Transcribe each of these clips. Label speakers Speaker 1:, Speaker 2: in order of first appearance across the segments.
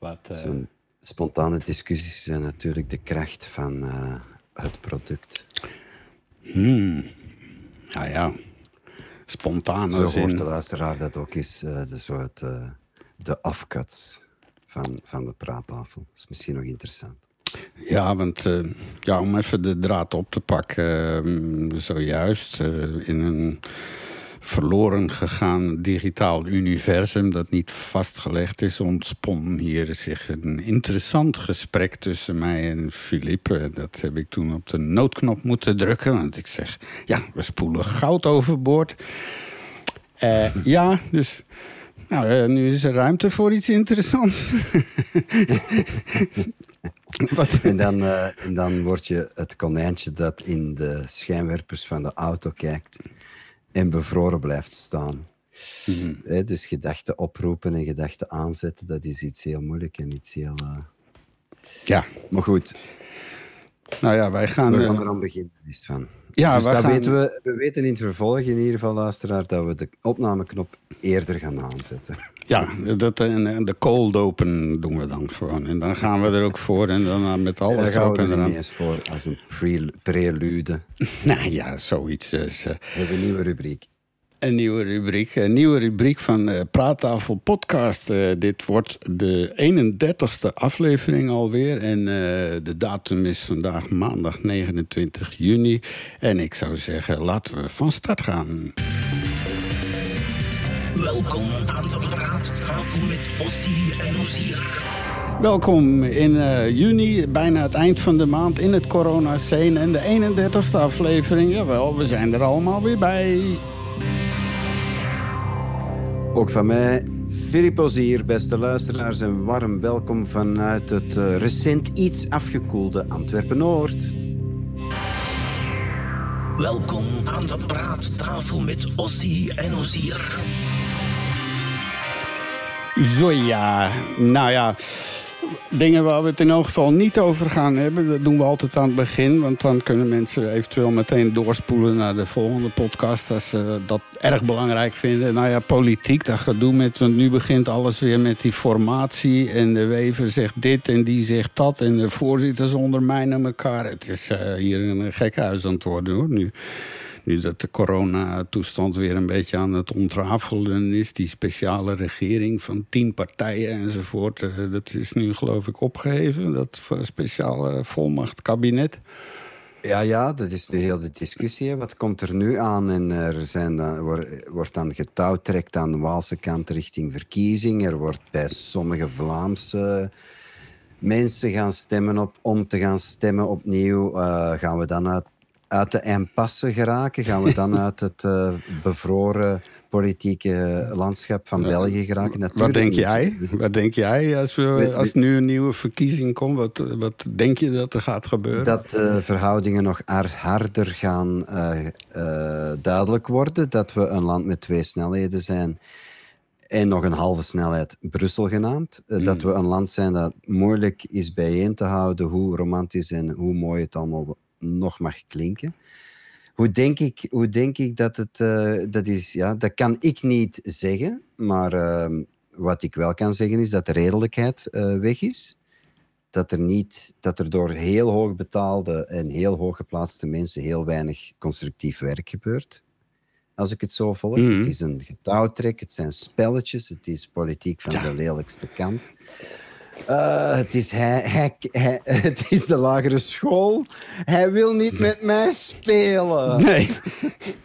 Speaker 1: Wat, uh...
Speaker 2: Zo'n spontane discussies zijn natuurlijk de kracht van uh, het product.
Speaker 1: Hmm. Ja, ja. Spontane
Speaker 2: Zo hoort de luisteraar dat ook is, uh, de soort de afcuts van, van de praattafel. Dat is misschien nog interessant.
Speaker 1: Ja, want uh, ja, om even de draad op te pakken. Uh, zojuist uh, in een verloren gegaan digitaal universum dat niet vastgelegd is, ontspon hier zich een interessant gesprek tussen mij en Philippe. Dat heb ik toen op de noodknop moeten drukken, want ik zeg, ja, we spoelen goud overboord. ja, dus nou, nu is er ruimte voor iets interessants.
Speaker 2: en, dan, uh, en dan word je het konijntje dat in de schijnwerpers van de auto kijkt en bevroren blijft staan. Mm -hmm. He, dus gedachten oproepen en gedachten aanzetten, dat is iets heel moeilijk en iets heel. Uh...
Speaker 1: Ja.
Speaker 2: Maar goed.
Speaker 1: Nou ja, wij gaan.
Speaker 2: We gaan er aan beginnen, is van.
Speaker 1: Ja,
Speaker 2: dus
Speaker 1: we,
Speaker 2: dat
Speaker 1: gaan...
Speaker 2: weten we, we weten in het vervolg in ieder geval, luisteraar, dat we de opnameknop eerder gaan aanzetten.
Speaker 1: Ja, dat, en de cold open doen we dan gewoon. En dan gaan we er ook voor en dan met alles
Speaker 2: Daar gaan
Speaker 1: erop
Speaker 2: we
Speaker 1: en
Speaker 2: er eens voor als een pre prelude.
Speaker 1: Nou ja, zoiets. Dus, uh,
Speaker 2: we hebben een nieuwe rubriek.
Speaker 1: Een nieuwe rubriek. Een nieuwe rubriek van uh, Praattafel Podcast. Uh, dit wordt de 31ste aflevering alweer. En uh, de datum is vandaag maandag 29 juni. En ik zou zeggen, laten we van start gaan.
Speaker 3: Welkom aan de praattafel met Ossie en Ozier.
Speaker 1: Welkom in uh, juni, bijna het eind van de maand in het corona-scene. En de 31ste aflevering, jawel, we zijn er allemaal weer bij.
Speaker 2: Ook van mij, Filip Ozier, beste luisteraars, en warm welkom vanuit het uh, recent iets afgekoelde Antwerpen-Noord.
Speaker 3: Welkom aan de praattafel met Ossie en Ozier.
Speaker 1: Zo ja, nou ja. Dingen waar we het in elk geval niet over gaan hebben, dat doen we altijd aan het begin. Want dan kunnen mensen eventueel meteen doorspoelen naar de volgende podcast als ze dat erg belangrijk vinden. Nou ja, politiek, dat gedoe met. Want nu begint alles weer met die formatie. En de wever zegt dit en die zegt dat. En de voorzitters ondermijnen elkaar. Het is uh, hier een gekhuis aan het worden hoor nu nu dat de coronatoestand weer een beetje aan het ontrafelen is, die speciale regering van tien partijen enzovoort, dat is nu geloof ik opgeheven, dat speciale volmacht kabinet.
Speaker 2: Ja, ja, dat is de discussie. Wat komt er nu aan? En er zijn dan, wordt dan getouwtrekt aan de Waalse kant richting verkiezing. Er wordt bij sommige Vlaamse mensen gaan stemmen op, om te gaan stemmen opnieuw. Uh, gaan we dan uit uit de impasse geraken? Gaan we dan uit het uh, bevroren politieke landschap van België geraken? Natuurlijk
Speaker 1: wat denk jij? Wat denk jij als, we, als nu een nieuwe verkiezing komt? Wat, wat denk je dat er gaat gebeuren?
Speaker 2: Dat de uh, verhoudingen nog harder gaan uh, duidelijk worden. Dat we een land met twee snelheden zijn. En nog een halve snelheid Brussel genaamd. Mm. Dat we een land zijn dat moeilijk is bijeen te houden. Hoe romantisch en hoe mooi het allemaal nog mag klinken. Hoe denk ik, hoe denk ik dat het... Uh, dat, is, ja, dat kan ik niet zeggen, maar uh, wat ik wel kan zeggen is dat de redelijkheid uh, weg is. Dat er, niet, dat er door heel hoog betaalde en heel hoog geplaatste mensen heel weinig constructief werk gebeurt. Als ik het zo volg. Mm -hmm. Het is een getouwtrek, het zijn spelletjes, het is politiek van ja. zijn lelijkste kant. Uh, het, is hij, hij, hij, het is de lagere school. Hij wil niet met mij spelen.
Speaker 1: Nee.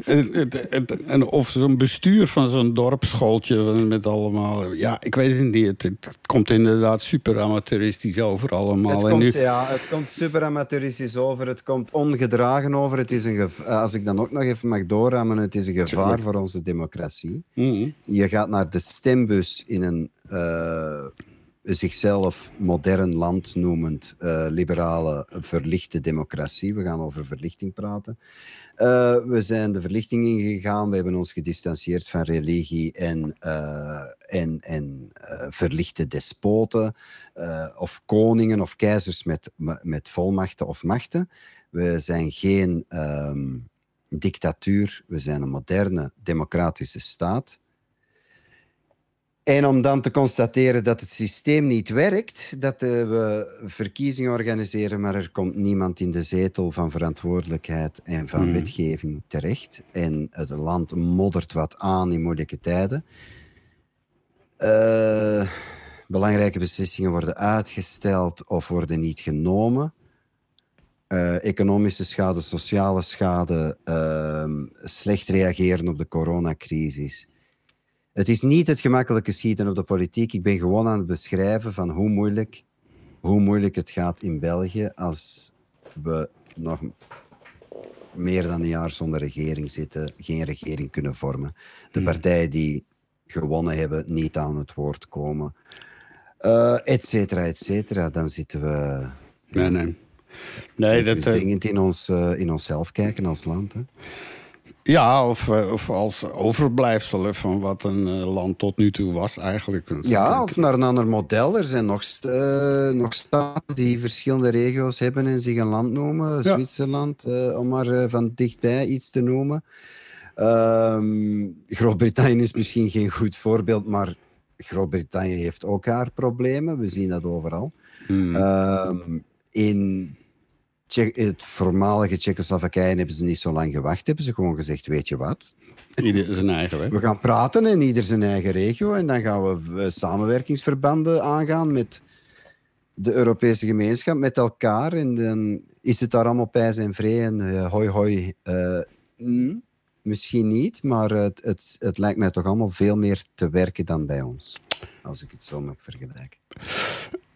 Speaker 1: het, het, en of zo'n bestuur van zo'n dorpsschooltje met allemaal... Ja, ik weet het niet. Het, komt inderdaad super amateuristisch over allemaal.
Speaker 2: Het
Speaker 1: en
Speaker 2: komt,
Speaker 1: nu...
Speaker 2: Ja, het komt super amateuristisch over. Het komt ongedragen over. Het is een gevaar, als ik dan ook nog even mag doorrammen, het is een gevaar voor onze democratie.
Speaker 1: Mm -hmm.
Speaker 2: Je gaat naar de stembus in een... Uh, zichzelf modern land noemend uh, liberale, verlichte democratie. We gaan over verlichting praten. Uh, we zijn de verlichting ingegaan. We hebben ons gedistanceerd van religie en, uh, en, en verlichte despoten. of koningen of keizers met, met volmachten of machten. We zijn geen um, dictatuur. We zijn een moderne democratische staat. En om dan te constateren dat het systeem niet werkt, dat eh, we verkiezingen organiseren, maar er komt niemand in de zetel van verantwoordelijkheid en van wetgeving terecht. En het land moddert wat aan in moeilijke tijden. Eh, belangrijke beslissingen worden uitgesteld of worden niet genomen. Eh, economische schade, sociale schade, ehm, slecht reageren op de coronacrisis. Het is niet het gemakkelijke schieten op de politiek. Ik ben gewoon aan het beschrijven van hoe moeilijk, hoe moeilijk het gaat in België als we nog meer dan een jaar zonder regering zitten, geen regering kunnen vormen. De partijen die gewonnen hebben niet aan het woord komen, uh, et cetera, et cetera. Dan zitten we...
Speaker 1: Nee, nee. Nee,
Speaker 2: dat... Dus dringend in, ons, uh, in onszelf kijken als land. Hè?
Speaker 1: Ja, of, eh, of als overblijfselen van wat een eh, land tot nu toe was eigenlijk.
Speaker 2: Ja, of naar een ander model. Er zijn nog, uh, nog staten die verschillende regio's hebben en zich een land noemen. Zwitserland, om maar van dichtbij iets te noemen. Ehm, Groot-Brittannië is misschien geen goed voorbeeld, maar Groot-Brittannië heeft ook haar problemen. We zien dat overal. Hmm. Ehm, het voormalige Tsjechoslowakije hebben ze niet zo lang gewacht. Hebben ze gewoon gezegd, weet je wat?
Speaker 1: Ieder zijn eigen weg.
Speaker 2: We gaan praten in ieder zijn eigen regio. En dan gaan we eh, samenwerkingsverbanden aangaan met de Europese gemeenschap, met elkaar. En dan is het daar allemaal pijs en vree en uh, hoi hoi. Uh, misschien niet, maar het, het, het lijkt mij toch allemaal veel meer te werken dan bij ons. Als ik het zo mag vergelijken.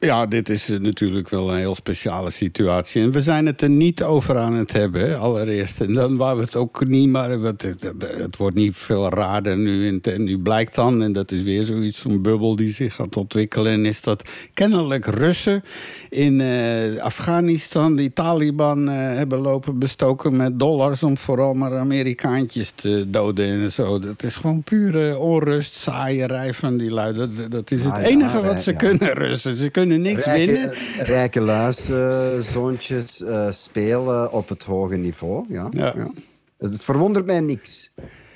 Speaker 1: Ja, dit is eh, natuurlijk wel een heel speciale situatie. En we zijn het er niet over aan het hebben, allereerst. En dan waren we het ook niet, maar het, het, wordt niet veel raarder nu. En nu blijkt dan, en dat is weer zoiets, een bubbel die zich gaat ontwikkelen... is dat kennelijk Russen in uh, Afghanistan die Taliban uh, hebben lopen bestoken met dollars... om vooral maar Amerikaantjes te doden en zo. Dat is gewoon pure onrust, saaierij van die lui. Dat, dat is het ah, enige wat ze kunnen, Russen. Ze kunnen niks
Speaker 2: rijke,
Speaker 1: winnen.
Speaker 2: Rijke luiszoontjes uh, uh, spelen op het hoge niveau. Ja. ja. Het verwondert mij niks.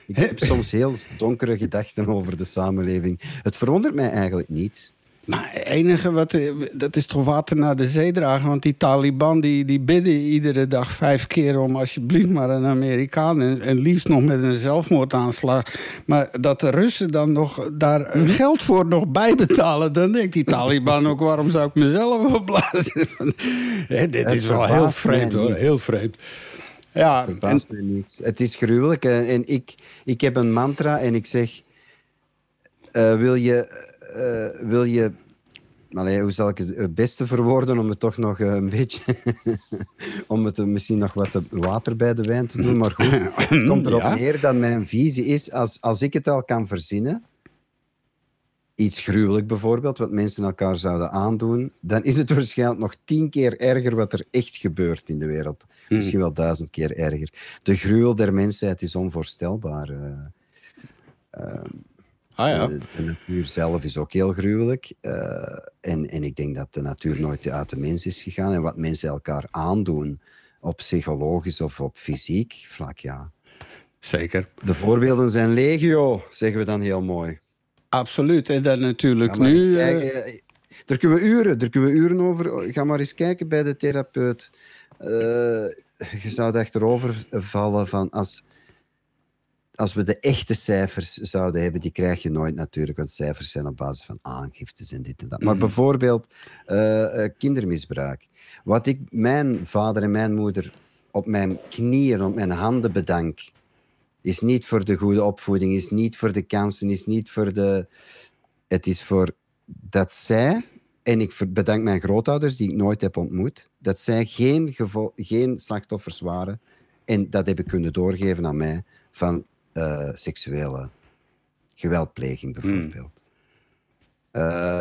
Speaker 2: Ik heb soms heel donkere gedachten over de samenleving. Het verwondert mij eigenlijk niets.
Speaker 1: Maar het enige wat, eh, dat is toch water naar de zee dragen. Want die Taliban die, die bidden iedere dag vijf keer om alsjeblieft maar een Amerikaan. En, en liefst nog met een zelfmoordaanslag. Maar dat de Russen dan nog daar mhm. geld voor nog bijbetalen. Dan denkt die Taliban ook waarom zou ik mezelf opblazen. dit is wel heel vreemd hoor. Heel vreemd.
Speaker 2: Ja, Verbaast en... me niet. Het is gruwelijk. En ik, ik heb een mantra en ik zeg... Uh, wil je uh, wil je. Hoe zal ik het beste verwoorden om het toch nog eh, een beetje. om het misschien nog wat water bij de wijn te doen. Maar goed, het komt erop ja. neer dat mijn visie is: als, als ik het al kan verzinnen. Iets gruwelijk bijvoorbeeld, wat mensen elkaar zouden aandoen, dan is het waarschijnlijk nog tien keer erger wat er echt gebeurt in de wereld. Hmm. Misschien wel duizend keer erger. De gruwel der mensheid is onvoorstelbaar. Uh,
Speaker 1: Ah, ja.
Speaker 2: de, natuur zelf is ook heel gruwelijk. Uh, en, en ik denk dat de natuur nooit uit de mens is gegaan. En wat mensen elkaar aandoen, op psychologisch of op fysiek vlak, ja.
Speaker 1: Zeker.
Speaker 2: De voorbeelden zijn legio, zeggen we dan heel mooi.
Speaker 1: Absoluut. En dan natuurlijk nu... Uh...
Speaker 2: Kijken, daar kunnen we uren, daar kunnen we uren over... Ga maar eens kijken bij de therapeut. Uh, je zou achterover vallen van als als we de echte cijfers zouden hebben, die krijg je nooit natuurlijk, want cijfers zijn op basis van aangiftes en dit en dat. Maar mhm. bijvoorbeeld uh, kindermisbruik. Wat ik mijn vader en mijn moeder op mijn knieën, op mijn handen bedank, is niet voor de goede opvoeding, is niet voor de kansen, is niet voor de... Het is voor dat zij, en ik bedank mijn grootouders die ik nooit heb ontmoet, dat zij geen, geen slachtoffers waren en dat hebben kunnen doorgeven aan mij van uh, seksuele geweldpleging bijvoorbeeld. Uh,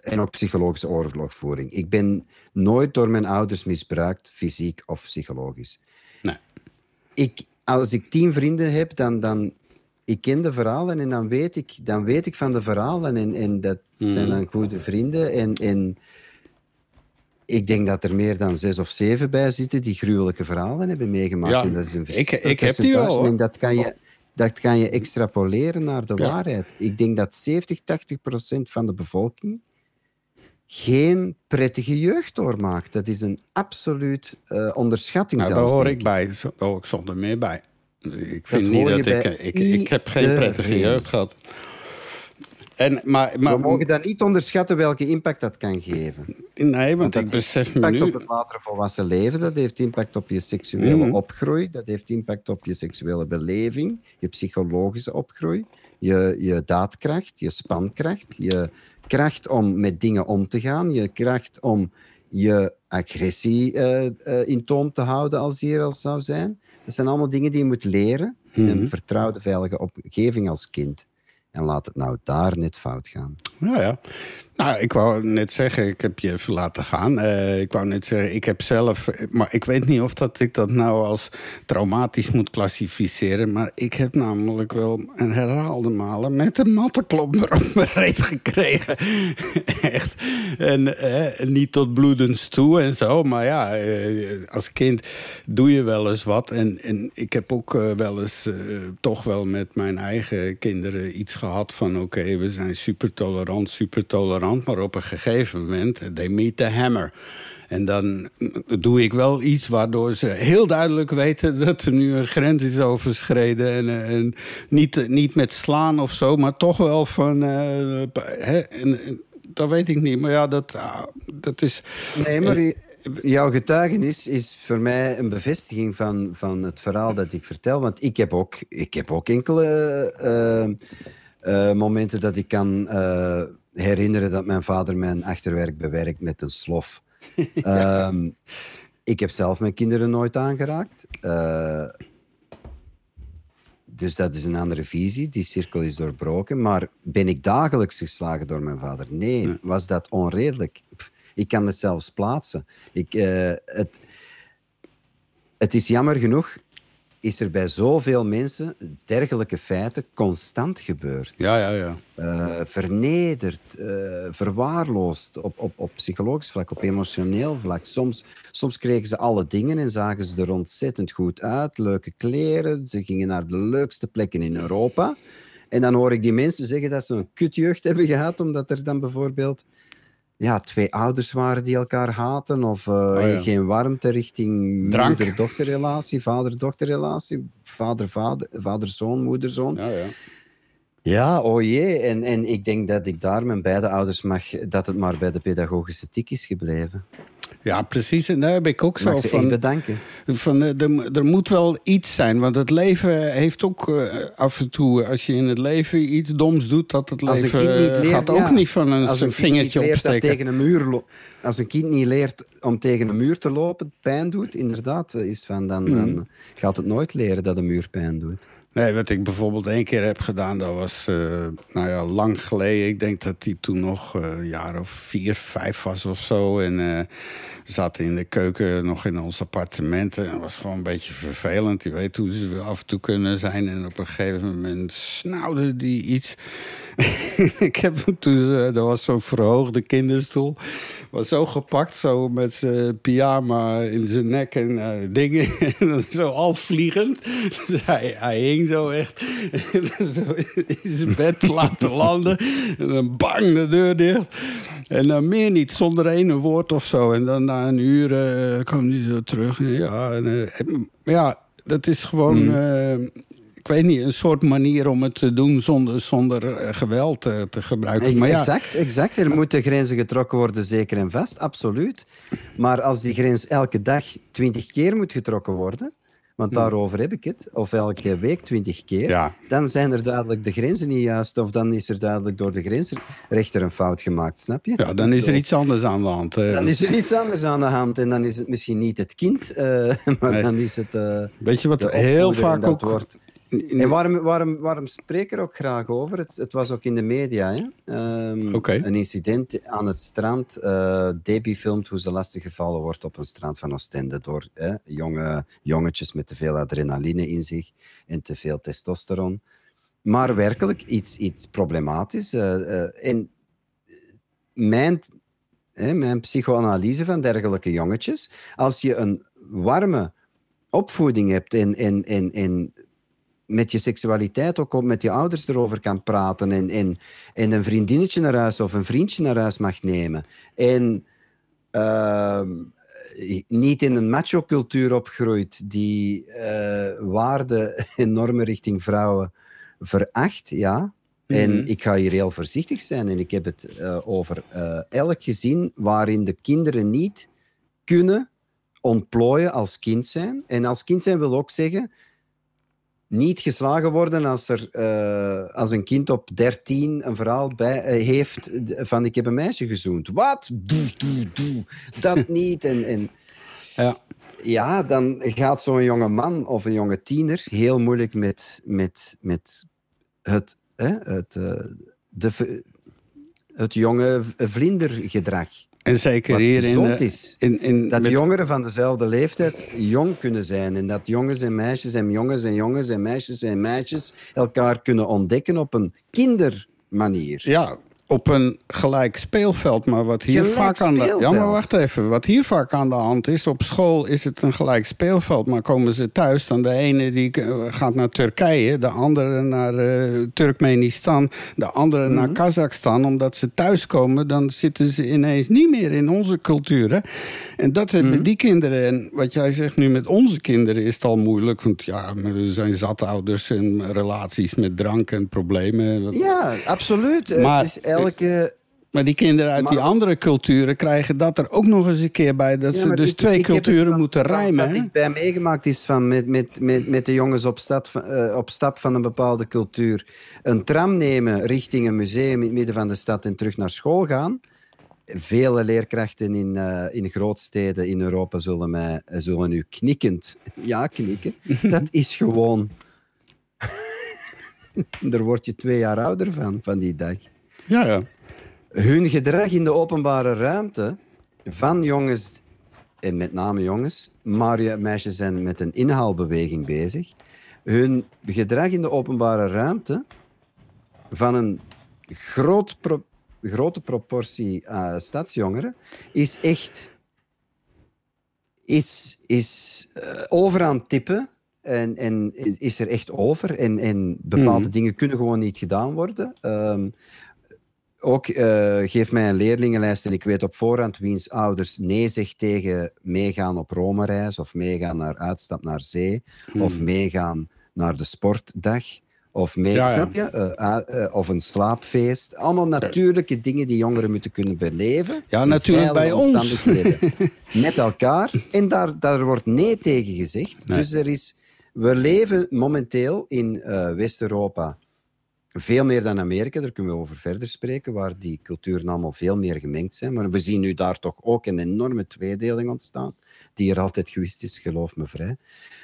Speaker 2: en ook psychologische oorlogvoering. Ik ben nooit door mijn ouders misbruikt, fysiek of psychologisch.
Speaker 1: Nee.
Speaker 2: Ik, als ik tien vrienden heb, dan, dan ik ken de verhalen en dan weet ik, dan weet ik van de verhalen en, en dat zijn hmm. dan goede vrienden. En, en ik denk dat er meer dan zes of zeven bij zitten die gruwelijke verhalen hebben meegemaakt.
Speaker 1: Ja,
Speaker 2: en dat is een
Speaker 1: ik, ik heb die wel.
Speaker 2: En dat kan je, Dat kan je extrapoleren naar de waarheid. Ik denk dat 70, 80 procent van de bevolking geen prettige jeugd doormaakt. Dat is een absoluut uh, onderschatting
Speaker 1: nou,
Speaker 2: zelfs.
Speaker 1: Daar hoor ik bij. Daar hoor ik zonder meer bij. Ik vind niet dat ik, ik, ik... heb geen prettige jeugd gehad.
Speaker 2: En, maar, maar, We mogen dan niet onderschatten welke impact dat kan geven.
Speaker 1: Nee, want, ik besef nu...
Speaker 2: impact op het latere volwassen leven, dat heeft impact op je seksuele mhm. opgroei, dat heeft impact op je seksuele beleving, je psychologische opgroei, je, je daadkracht, je spankracht, je kracht om met dingen om te gaan, je kracht om je agressie uh, uh, in toom te houden als die er al zou zijn. Dat zijn allemaal dingen die je moet leren in een mhm. vertrouwde, veilige omgeving als kind. En laat het nou daar net fout gaan.
Speaker 1: Ja, ja. Nou, ik wou net zeggen, ik heb je even laten gaan. Uh, ik wou net zeggen, ik heb zelf... Maar ik weet niet of dat ik dat nou als traumatisch moet klassificeren. Maar ik heb namelijk wel een herhaalde malen met een mattenklopper op mijn gekregen. Echt. En eh, niet tot bloedens toe en zo. Maar ja, eh, als kind doe je wel eens wat. En, en ik heb ook wel eens toch wel met mijn eigen kinderen iets gehad van... oké, we zijn super tolerant, super tolerant maar op een gegeven moment, they meet the hammer. En dan doe ik wel iets waardoor ze heel duidelijk weten dat er nu een grens is overschreden. En, en niet, niet met slaan of zo, maar toch wel van. Uh, hè, en, dat weet ik niet. Maar ja, dat, ah, dat is.
Speaker 2: Nee, maar jouw getuigenis is voor mij een bevestiging van, van het verhaal dat ik vertel. Want ik heb ook, ik heb ook enkele uh, momenten dat ik kan herinneren dat mijn vader mijn achterwerk bewerkt met een slof. Ehm, ik heb zelf mijn kinderen nooit aangeraakt. Uh, dus dat is een andere visie. Die cirkel is doorbroken. Maar ben ik dagelijks geslagen door mijn vader? Nee. Was dat onredelijk? ik kan het zelfs plaatsen. Ik, uh, het, het is jammer genoeg is er bij zoveel mensen dergelijke feiten constant gebeurd.
Speaker 1: Ja, ja, ja.
Speaker 2: Uh, vernederd, uh, verwaarloosd op, op, op psychologisch vlak, op emotioneel vlak. Soms, soms kregen ze alle dingen en zagen ze er ontzettend goed uit. Leuke kleren, ze gingen naar de leukste plekken in Europa. En dan hoor ik die mensen zeggen dat ze een kutjeugd hebben gehad, omdat er dan bijvoorbeeld ja, twee ouders waren die elkaar haten of uh, oh, geen warmte richting moeder-dochterrelatie, vader-dochterrelatie, vader-zoon, vader, moeder-zoon. Ja, ja. Ja, oh jee. En, en ik denk dat ik daar mijn beide ouders mag, dat het maar bij de pedagogische tik is gebleven.
Speaker 1: Ja, precies. En daar heb ik ook zo
Speaker 2: Mag van. bedanken.
Speaker 1: Van, eh, er, er moet wel iets zijn. Want het leven heeft ook uh, af en toe, als je in het leven iets doms doet, dat het leven leert, gaat ook niet van een, als een vingertje opsteken.
Speaker 2: Tegen een muur als een kind niet leert om tegen een muur te lopen, pijn doet, inderdaad, eh, is van, dan, dan hmm. gaat het nooit leren dat een muur pijn doet.
Speaker 1: Nee, wat ik bijvoorbeeld één keer heb gedaan, dat was uh, nou ja, lang geleden. Ik denk dat hij toen nog uh, een jaar of vier, vijf was of zo. En uh, we zaten in de keuken nog in ons appartement. En het was gewoon een beetje vervelend. Je weet hoe ze af en toe kunnen zijn. En op een gegeven moment snauwde die iets. ik heb hem toen, dat was zo'n verhoogde kinderstoel was zo gepakt, zo met zijn pyjama in zijn nek en uh, dingen. zo alvliegend. Dus hij, hing zo echt zo in zijn bed laten landen. En dan bang de deur dicht. En dan meer niet, zonder ene woord of zo. En dan na een uur uh, kwam hij zo terug. Ja, en, uh, ja dat is gewoon... Mm ik weet niet, een soort manier om het te doen zonder, zonder eh, geweld te, te gebruiken. Maar
Speaker 2: ja. Exact, exact. Er moeten grenzen getrokken worden, zeker en vast, absoluut. Maar als die grens elke dag twintig keer moet getrokken worden, want hmm. daarover heb ik het, of elke week twintig keer, dan zijn er duidelijk de grenzen niet juist, of dan is er duidelijk door de grensrechter een fout gemaakt, snap je?
Speaker 1: Ja, dan is er iets anders aan de hand.
Speaker 2: Dan is er iets anders aan de hand en dan is het misschien niet het kind, uh, maar dan is het. Uh,
Speaker 1: Weet je wat heel vaak ook.
Speaker 2: Wordt, en waarom, waarom, waarom spreek er ook graag over? Het, het was ook in de media. Hè? Um, Een incident aan het strand. Uh, Debbie filmt hoe ze lastiggevallen wordt op een strand van Oostende door hè, jonge jongetjes met te veel adrenaline in zich en te veel testosteron. Maar werkelijk iets, iets problematisch. Uh, uh, en mijn, hè, mijn psychoanalyse van dergelijke jongetjes, als je een warme opvoeding hebt en, en, en, en met je seksualiteit ook met je ouders erover kan praten en, en, en een vriendinnetje naar huis of een vriendje naar huis mag nemen. En ehm, niet in een macho-cultuur opgroeit die uh, waarden en normen richting vrouwen veracht, ja. En
Speaker 1: Mhm.
Speaker 2: ik ga hier heel voorzichtig zijn en ik heb het eh, over eh, elk gezin waarin de kinderen niet kunnen ontplooien als kind zijn. En als kind zijn wil ook zeggen niet geslagen worden als, er, eh, als een kind op 13 een verhaal bij, eh, heeft van ik heb een meisje gezoend. Wat? Doe, doe, doe. Dat niet. En, en
Speaker 1: Ja.
Speaker 2: ja, dan gaat zo'n jonge man of een jonge tiener heel moeilijk met, met, met het, hè, het, eh, de, het jonge vlindergedrag.
Speaker 1: En zeker
Speaker 2: Wat
Speaker 1: hier in, de-
Speaker 2: is.
Speaker 1: in, in
Speaker 2: Dat
Speaker 1: met-
Speaker 2: jongeren van dezelfde leeftijd jong kunnen zijn. En dat jongens en meisjes en jongens en jongens en meisjes en meisjes elkaar kunnen ontdekken op een kindermanier.
Speaker 1: Ja, op een gelijk speelveld. Maar wat hier
Speaker 2: Gelijk
Speaker 1: vaak aan de Ja,
Speaker 2: speelveld.
Speaker 1: maar wacht even. Wat hier vaak aan de hand is, op school is het een gelijk speelveld. Maar komen ze thuis, dan de ene die eh, gaat naar Turkije, de andere naar eh, Turkmenistan, de andere
Speaker 2: Mhm.
Speaker 1: naar Kazachstan. Omdat ze thuiskomen, dan zitten ze ineens niet meer in onze cultuur. hè. En dat hebben
Speaker 2: Mhm.
Speaker 1: die kinderen. En wat jij zegt nu met onze kinderen is het al moeilijk. Want ja, we zijn zatouders en relaties met drank en problemen.
Speaker 2: Ja, absoluut.
Speaker 1: Maar-
Speaker 2: het is elke...
Speaker 1: maar die kinderen uit die andere culturen krijgen dat er ook nog eens een keer bij. Dat
Speaker 2: Ja,
Speaker 1: ze dus
Speaker 2: ik-
Speaker 1: twee
Speaker 2: ik
Speaker 1: culturen
Speaker 2: van-
Speaker 1: moeten rijmen.
Speaker 2: Wat ik bij meegemaakt is van met, met, met, met de jongens op, stad, van- eh, op stap van een bepaalde cultuur. Een tram nemen richting een museum in het midden van de stad en terug naar school gaan. Vele leerkrachten in, eh, in grootsteden in Europa zullen, mij, zullen nu knikkend ja knikken. Dat is gewoon... Daar word je twee jaar ouder van, van die dag
Speaker 1: Ja, ja.
Speaker 2: hun gedrag in de openbare ruimte van jongens, en met name jongens, maar meisjes zijn met een inhaalbeweging bezig. Hun gedrag in de openbare ruimte van een groot pro- grote proportie eh, stadsjongeren is echt is, is eh, over aan het tippen en, en is, is er echt over. En, en bepaalde
Speaker 1: Mhm.
Speaker 2: dingen kunnen gewoon niet gedaan worden. Ehm, ook eh, geef mij een leerlingenlijst en ik weet op voorhand wiens ouders nee zegt tegen meegaan op Rome-reis of meegaan naar uitstap naar zee of meegaan naar de sportdag. Of, mee,
Speaker 1: Ja, ja.
Speaker 2: snap je? Eh, eh, of een slaapfeest. Allemaal natuurlijke dingen die jongeren moeten kunnen beleven.
Speaker 1: Ja, natuurlijk bij ons.
Speaker 2: omstandigheden. Met elkaar. En daar, daar wordt nee tegen gezegd.
Speaker 1: Nee.
Speaker 2: Dus er is, we leven momenteel in West-Europa veel meer dan Amerika, daar kunnen we over verder spreken, waar die culturen allemaal veel meer gemengd zijn. Maar we zien nu daar toch ook een enorme tweedeling ontstaan, die er altijd geweest is, geloof me vrij.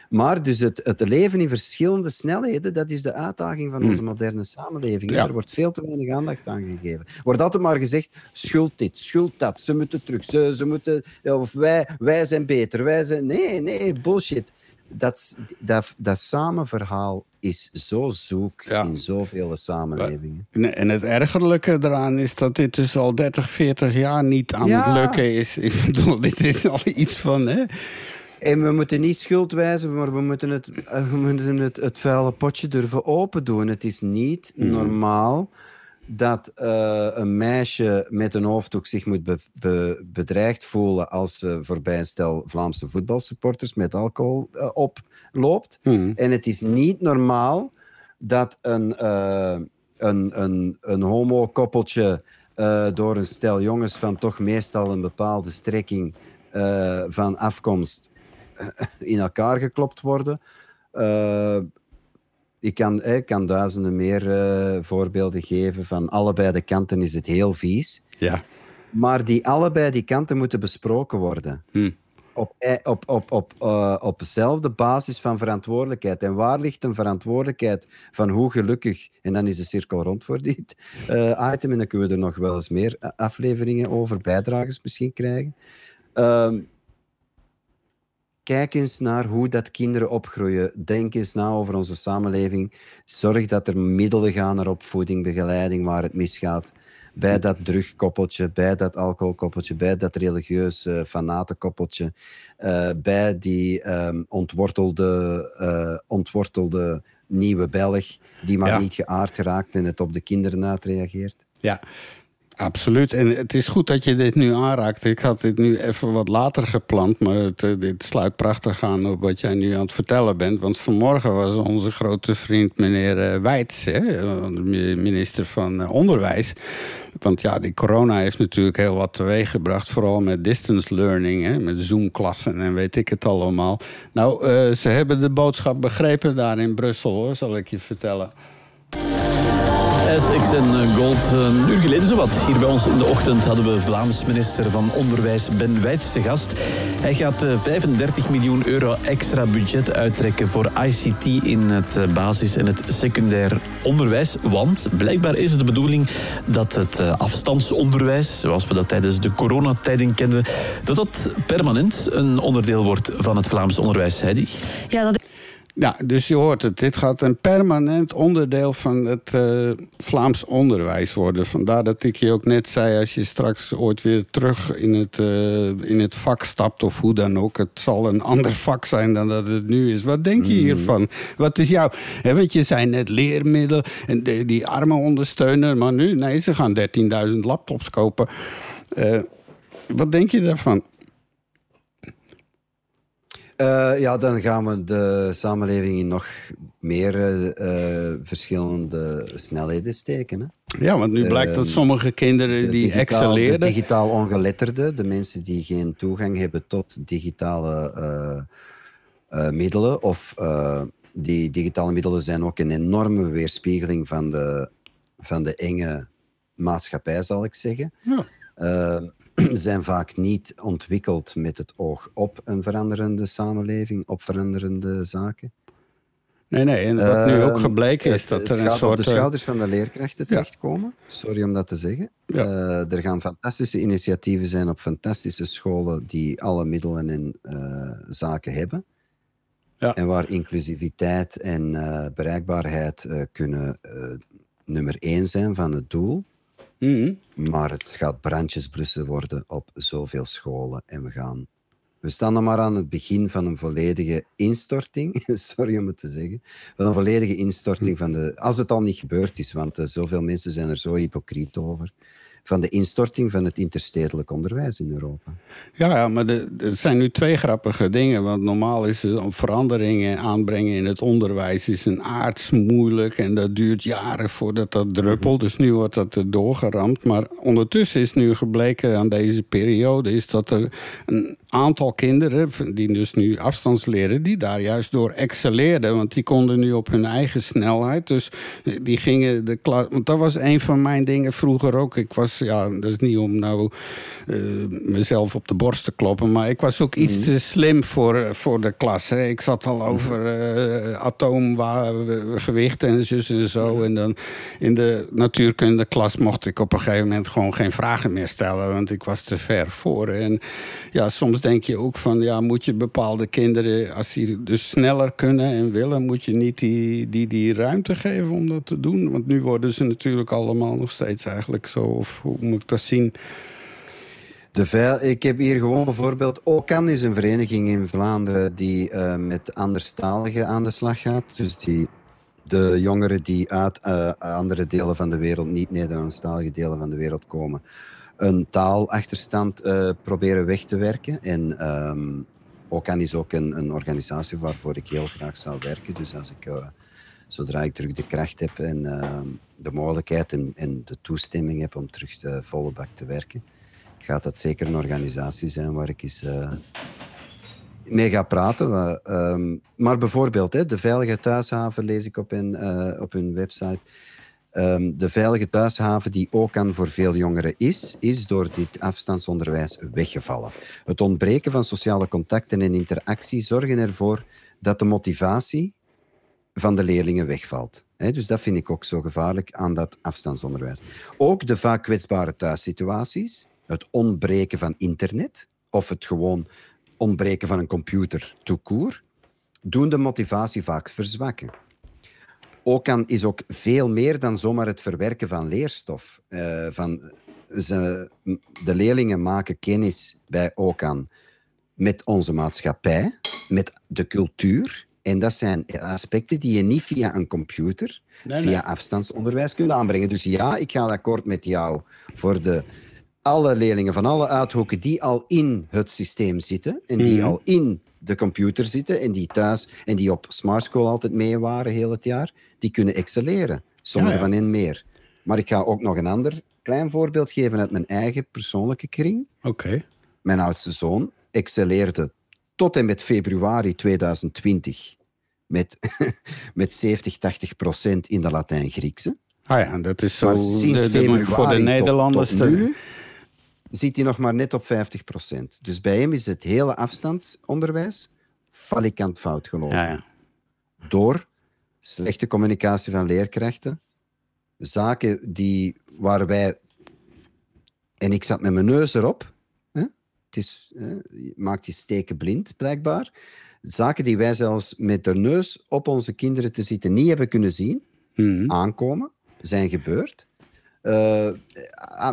Speaker 2: Maar dus het, het leven in verschillende snelheden, dat is de uitdaging van onze moderne samenleving.
Speaker 1: Ja.
Speaker 2: Er wordt veel te weinig aandacht aan gegeven. Er wordt altijd maar gezegd, schuld dit, schuld dat, ze moeten terug, ze, ze moeten, of wij, wij zijn beter, wij zijn... Nee, nee, bullshit. Dat, dat, dat samenverhaal is zo zoek
Speaker 1: Ja.
Speaker 2: in zoveel samenlevingen.
Speaker 1: En- En het ergerlijke eraan is dat dit dus al 30, 40 jaar niet aan
Speaker 2: Ja.
Speaker 1: het lukken is. Ik bedoel, dit is al iets van. Hè?
Speaker 2: En we moeten niet schuld wijzen, maar we moeten het, eh, we moeten het, het vuile potje durven open doen. Het is niet normaal dat eh, een meisje met een hoofddoek zich moet be- be- bedreigd voelen als ze voorbij een stel Vlaamse voetbalsupporters met alcohol eh, oploopt.
Speaker 1: Hmm.
Speaker 2: En het is niet normaal dat een, eh, een, een, een homo-koppeltje eh, door een stel jongens van toch meestal een bepaalde strekking eh, van afkomst eh, in elkaar geklopt worden. Ik kan, ik kan duizenden meer eh, voorbeelden geven. Van allebei de kanten is het heel vies.
Speaker 1: Ja.
Speaker 2: Maar die allebei die kanten moeten besproken worden.
Speaker 1: Hm.
Speaker 2: Op, eh, op, op, op, eh, op dezelfde basis van verantwoordelijkheid. En waar ligt een verantwoordelijkheid van hoe gelukkig, en dan is de cirkel rond voor dit eh, item, en dan kunnen we er nog wel eens meer afleveringen over, bijdragers misschien krijgen. Ehm, kijk eens naar hoe dat kinderen opgroeien. Denk eens na over onze samenleving. Zorg dat er middelen gaan naar opvoeding, begeleiding waar het misgaat. bij dat drugkoppeltje, bij dat alcoholkoppeltje, bij dat religieuze uh, fanatenkoppeltje, uh, bij die ehm, ontwortelde, ontwortelde nieuwe Belg die maar niet geaard geraakt en het op de kinderen uitreageert.
Speaker 1: Ja, Absoluut. En het is goed dat je dit nu aanraakt. Ik had dit nu even wat later gepland, maar het, eh, dit sluit prachtig aan op wat jij nu aan het vertellen bent. Want vanmorgen was onze grote vriend meneer eh, Wijts, hè, minister van eh, Onderwijs. Want ja, die corona heeft natuurlijk heel wat teweeg gebracht. Vooral met distance learning, hè, met Zoom-klassen en weet ik het allemaal. Nou, ze hebben de boodschap begrepen daar in Brussel, hoor, zal ik je vertellen.
Speaker 4: SX en Gold. Een uur geleden zowat. Hier bij ons in de ochtend hadden we Vlaams minister van Onderwijs Ben Wijts te gast. Hij gaat 35 miljoen euro extra budget uittrekken voor ICT in het basis- en het secundair onderwijs. Want blijkbaar is het de bedoeling dat het afstandsonderwijs, zoals we dat tijdens de coronatijden kenden, dat dat permanent een onderdeel wordt van het Vlaams onderwijs. Heidi?
Speaker 1: Ja, dat ja, dus je hoort het. Dit gaat een permanent onderdeel van het uh, Vlaams onderwijs worden. Vandaar dat ik je ook net zei, als je straks ooit weer terug in het, uh, in het vak stapt, of hoe dan ook, het zal een ander vak zijn dan dat het nu is. Wat denk je mm. hiervan? Wat is jouw. Want je zei net leermiddel en de, die arme ondersteuner, maar nu, nee, ze gaan 13.000 laptops kopen. Uh, wat denk je daarvan?
Speaker 2: Uh, ja, dan gaan we de samenleving in nog meer uh, verschillende snelheden steken. Hè?
Speaker 1: Ja, want nu blijkt dat sommige kinderen die digitaal, excelleren...
Speaker 2: De digitaal ongeletterden, de mensen die geen toegang hebben tot digitale middelen, of die digitale middelen zijn ook een enorme weerspiegeling van de, van de enge maatschappij, zal ik zeggen. Ja. zijn vaak niet ontwikkeld met het oog op een veranderende samenleving, op veranderende zaken.
Speaker 1: Nee, nee, en wat nu ook ehm, gebleken is dat er een soort... op
Speaker 2: de eh, schouders van de leerkrachten terechtkomen. Sorry om dat te zeggen. Uh, er gaan fantastische initiatieven zijn op fantastische scholen die alle middelen en uh, zaken hebben. Ja. En waar inclusiviteit en bereikbaarheid kunnen nummer één zijn van het doel. Mhm. Maar het gaat brandjes blussen worden op zoveel scholen. En we gaan. We staan dan maar aan het begin van een volledige instorting. Sorry om het te zeggen. Van een volledige instorting van de. Als het al niet gebeurd is, want uh, zoveel mensen zijn er zo hypocriet over van de instorting van het interstedelijk onderwijs in Europa.
Speaker 1: Ja, ja maar er zijn nu twee grappige dingen. Want normaal is het veranderingen aanbrengen in het onderwijs is een aards moeilijk. En dat duurt jaren voordat dat druppelt. Dus nu wordt dat er doorgeramd. Maar ondertussen is nu gebleken aan deze periode... is dat er een aantal kinderen, die dus nu afstandsleren... die daar juist door excelleerden. Want die konden nu op hun eigen snelheid. Dus die gingen de klas... Want dat was een van mijn dingen vroeger ook. Ik was ja, dat is niet om nou uh, mezelf op de borst te kloppen, maar ik was ook iets mhm. te slim voor, voor de klas. Hè. Ik zat al mhm. over uh, atoomgewicht en zus en zo. En dan in de natuurkundeklas mocht ik op een gegeven moment gewoon geen vragen meer stellen, want ik was te ver voor. En ja, soms denk je ook van, ja, moet je bepaalde kinderen, als die dus sneller kunnen en willen, moet je niet die, die, die ruimte geven om dat te doen. Want nu worden ze natuurlijk allemaal nog steeds eigenlijk zo, of hoe moet ik dat zien?
Speaker 2: De ik heb hier gewoon bijvoorbeeld OCAN is een vereniging in Vlaanderen die uh, met anderstaligen aan de slag gaat. Dus die, de jongeren die uit uh, andere delen van de wereld, niet Nederlandstalige delen van de wereld komen, een taalachterstand uh, proberen weg te werken. En um, OCAN is ook een, een, organisatie waarvoor ik heel graag zou werken. Dus als ik, zodra ik terug de kracht heb en ehm, de mogelijkheid en, en, de toestemming heb om terug de volle bak te werken, gaat dat zeker een organisatie zijn waar ik eens uh, mee ga praten. Maar, ehm, maar bijvoorbeeld, hè, de Veilige Thuishaven lees ik op hun, op hun website. Um, de Veilige Thuishaven, die ook aan voor veel jongeren is, is door dit afstandsonderwijs weggevallen. Het ontbreken van sociale contacten en interactie zorgen ervoor dat de motivatie van de leerlingen wegvalt. dus dat vind ik ook zo gevaarlijk aan dat afstandsonderwijs. Ook de vaak kwetsbare thuissituaties, het ontbreken van internet of het gewoon ontbreken van een computer tout doen de motivatie vaak verzwakken. OCAN is ook veel meer dan zomaar het verwerken van leerstof. Eh, van, ze, de leerlingen maken kennis bij OCAN met onze maatschappij, met de cultuur. En dat zijn aspecten die je niet via een computer,
Speaker 1: Nee, nee.
Speaker 2: via afstandsonderwijs kunt aanbrengen. Dus ja, ik ga akkoord met jou voor de, alle leerlingen van alle uithoeken die al in het systeem zitten en die
Speaker 1: Mhm.
Speaker 2: al in de computer zitten en die thuis en die op Smart School altijd mee waren heel het jaar, die kunnen excelleren. Sommigen
Speaker 1: Ja, ja.
Speaker 2: van hen meer. Maar ik ga ook nog een ander klein voorbeeld geven uit mijn eigen persoonlijke kring.
Speaker 1: Oké.
Speaker 2: Mijn oudste zoon excelleerde tot en met februari 2020 met, met 70, 80 procent in de Latijn-Griekse.
Speaker 1: Ah ja, dat is zo. De- ik voor de
Speaker 2: tot-
Speaker 1: Nederlanders.
Speaker 2: tot
Speaker 1: te-
Speaker 2: nu zit hij nog maar net op 50 procent. Dus bij hem is het hele afstandsonderwijs falikant fout gelopen.
Speaker 1: Ja, ja.
Speaker 2: Door slechte communicatie van leerkrachten, zaken die, waar wij... En ik zat met mijn neus erop. Hè? Het is, hè, je maakt je steken blind, blijkbaar. Zaken die wij zelfs met de neus op onze kinderen te zitten niet hebben kunnen zien,
Speaker 1: Mhm.
Speaker 2: aankomen, zijn gebeurd. Eh,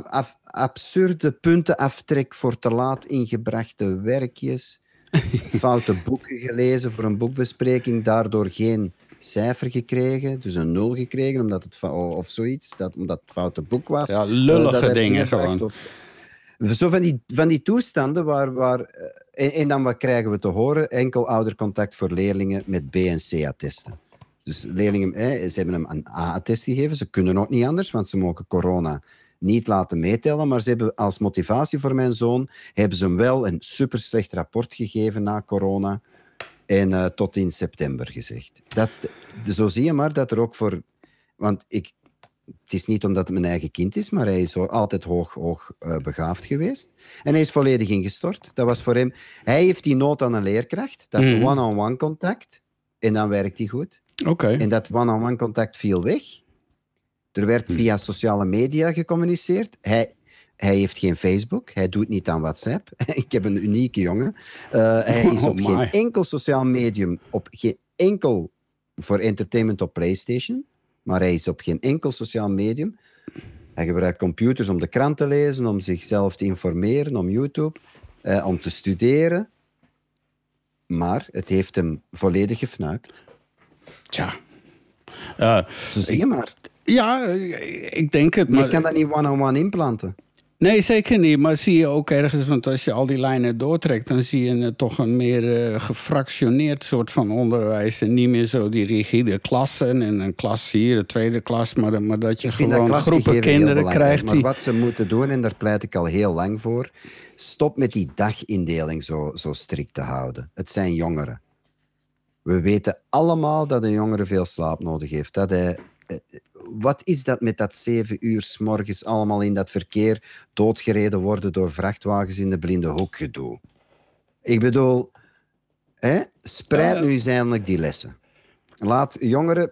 Speaker 2: af- absurde puntenaftrek voor te laat ingebrachte werkjes. Foute boeken gelezen voor een boekbespreking, daardoor geen cijfer gekregen, dus een nul gekregen, omdat het of zoiets, dat, omdat het foute boek was.
Speaker 1: Ja,
Speaker 2: Eh,
Speaker 1: lullige
Speaker 2: heb
Speaker 1: dingen gewoon.
Speaker 2: Of, zo van die, van die toestanden waar... waar eh, en, en dan wat krijgen we te horen? Enkel oudercontact voor leerlingen met B- en C-attesten. Dus leerlingen, ze hebben hem een A-attest gegeven. Ze kunnen ook niet anders, want ze mogen corona niet laten meetellen. Maar ze hebben als motivatie voor mijn zoon hebben ze hem wel een super slecht rapport gegeven na corona. En eh, tot in september gezegd. Dat, zo zie je maar dat er ook voor. Want ik, het is niet omdat het mijn eigen kind is, maar hij is altijd hoog, hoog eh, begaafd geweest. En hij is volledig ingestort. Dat was voor hem. Hij heeft die nood aan een leerkracht, dat
Speaker 1: Mhm.
Speaker 2: one-on-one contact. En dan werkt hij goed.
Speaker 1: Oké.
Speaker 2: En dat one-on-one contact viel weg. Er werd
Speaker 1: Hm.
Speaker 2: via sociale media gecommuniceerd. Hij, hij heeft geen Facebook, hij doet niet aan WhatsApp. Ik heb een unieke jongen. Eh, hij is
Speaker 1: Oh
Speaker 2: op
Speaker 1: my.
Speaker 2: geen enkel sociaal medium, op geen enkel voor entertainment op PlayStation, maar hij is op geen enkel sociaal medium. Hij gebruikt computers om de krant te lezen, om zichzelf te informeren, om YouTube, eh, om te studeren. Maar het heeft hem volledig gefnuikt.
Speaker 1: Tja.
Speaker 2: Zo zie je maar.
Speaker 1: ja, ik denk het.
Speaker 2: Je
Speaker 1: Maar,
Speaker 2: kan dat niet one-on-one inplanten.
Speaker 1: Nee, zeker niet. Maar zie je ook ergens, want als je al die lijnen doortrekt, dan zie je het toch een meer eh, gefractioneerd soort van onderwijs. En niet meer zo die rigide klassen en een klas hier, de tweede klas, maar, maar dat je
Speaker 2: Ik vind dat
Speaker 1: gewoon groepen kinderen krijgt
Speaker 2: Maar
Speaker 1: die.
Speaker 2: wat ze moeten doen, en daar pleit ik al heel lang voor, stop met die dagindeling zo, zo strikt te houden. Het zijn jongeren. We weten allemaal dat een jongere veel slaap nodig heeft. Dat hij, eh, wat is dat met dat zeven uur s morgens allemaal in dat verkeer doodgereden worden door vrachtwagens in de blinde hoek gedoe? Ik bedoel, hè, spreid
Speaker 1: Ja.
Speaker 2: nu eens eindelijk die lessen. Laat jongeren...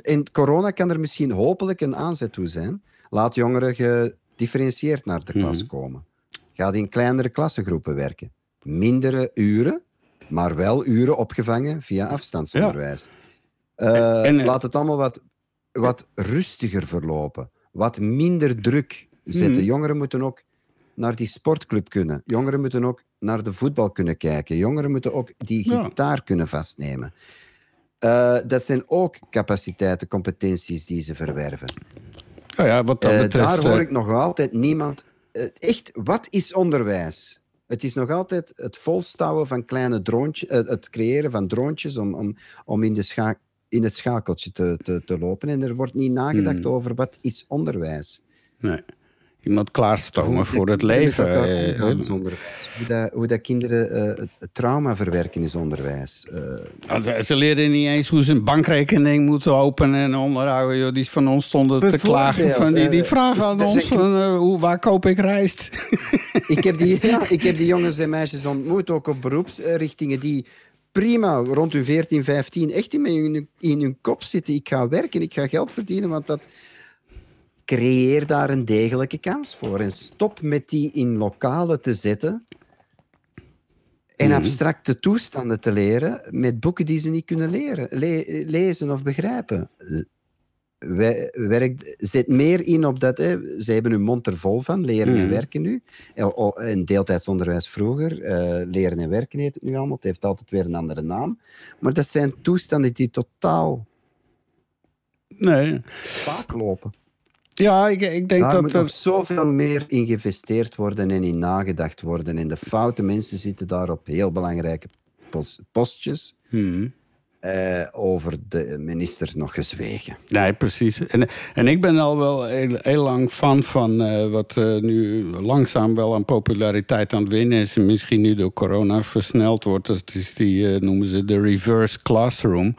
Speaker 2: In corona kan er misschien hopelijk een aanzet toe zijn. Laat jongeren gedifferentieerd naar de klas komen. Ga in kleinere klassengroepen werken. Mindere uren, maar wel uren opgevangen via afstandsonderwijs. Eh,
Speaker 1: En, eh,
Speaker 2: laat het allemaal wat, wat rustiger verlopen. Wat minder druk zetten. Jongeren moeten ook naar die sportclub kunnen. Jongeren moeten ook naar de voetbal kunnen kijken. Jongeren moeten ook die
Speaker 1: Ja.
Speaker 2: gitaar kunnen vastnemen. Eh, dat zijn ook capaciteiten, competenties die ze verwerven.
Speaker 1: Ja, ja, wat dat betreft.
Speaker 2: daar hoor ik nog altijd niemand. echt, wat is onderwijs? Het is nog altijd het volstouwen van kleine droontjes, eh, het creëren van droontjes om, om, om in, de scha in het schakeltje te, te, te lopen. En er wordt niet nagedacht
Speaker 1: Hmm.
Speaker 2: over wat is onderwijs.
Speaker 1: nee. Iemand klaarstomen voor het leven. eh.
Speaker 2: Hoe, dat, hoe dat kinderen eh, het- trauma verwerken is onderwijs. Eh,
Speaker 1: Ze, ze leren niet eens hoe ze een bankrekening moeten openen en onderhouden. Joh. Die van ons stonden te klagen. Van die, die vragen
Speaker 2: is-
Speaker 1: aan ons van, hoe, waar koop ik rijst?
Speaker 2: ik, heb die, ja, ik heb die jongens en meisjes ontmoet, ook op beroepsrichtingen, die prima rond hun 14, 15 echt in hun, in hun kop zitten. Ik ga werken, ik ga geld verdienen, want dat creëer daar een degelijke kans voor. En stop met die in lokalen te zetten en abstracte toestanden te leren met boeken die ze niet kunnen leren, le- lezen of begrijpen. wij- werkt, zet meer in op dat. Hè. Ze hebben hun mond er vol van, leren en
Speaker 1: Mhm.
Speaker 2: werken nu. En deeltijdsonderwijs vroeger, eh, leren en werken heet het nu allemaal. Het heeft altijd weer een andere naam. Maar dat zijn toestanden die totaal
Speaker 1: Nee.
Speaker 2: spaak lopen.
Speaker 1: Ja, ik, ik denk
Speaker 2: Daar
Speaker 1: dat
Speaker 2: moet
Speaker 1: er...
Speaker 2: nog zoveel meer in geïnvesteerd worden en in nagedacht worden. En de foute mensen zitten daar op heel belangrijke pos- postjes.
Speaker 1: Hmm.
Speaker 2: Eh, over de minister nog gezwegen.
Speaker 1: Nee, precies. En, en ik ben al wel heel, heel lang fan van eh, wat eh, nu langzaam wel aan populariteit aan het winnen is. En misschien nu door corona versneld wordt. Dat is die, eh, noemen ze de reverse classroom.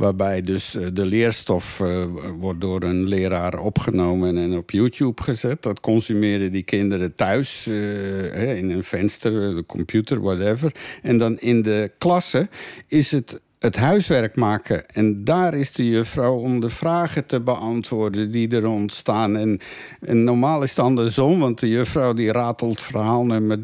Speaker 1: Waarbij dus eh, de leerstof eh, wordt door een leraar opgenomen en op YouTube gezet. Dat consumeren die kinderen thuis eh, in een venster, de computer, whatever. En dan in de klasse is het het huiswerk maken. En daar is de juffrouw om de vragen te beantwoorden die er ontstaan. En, en normaal is het andersom, want de juffrouw die ratelt verhaal nummer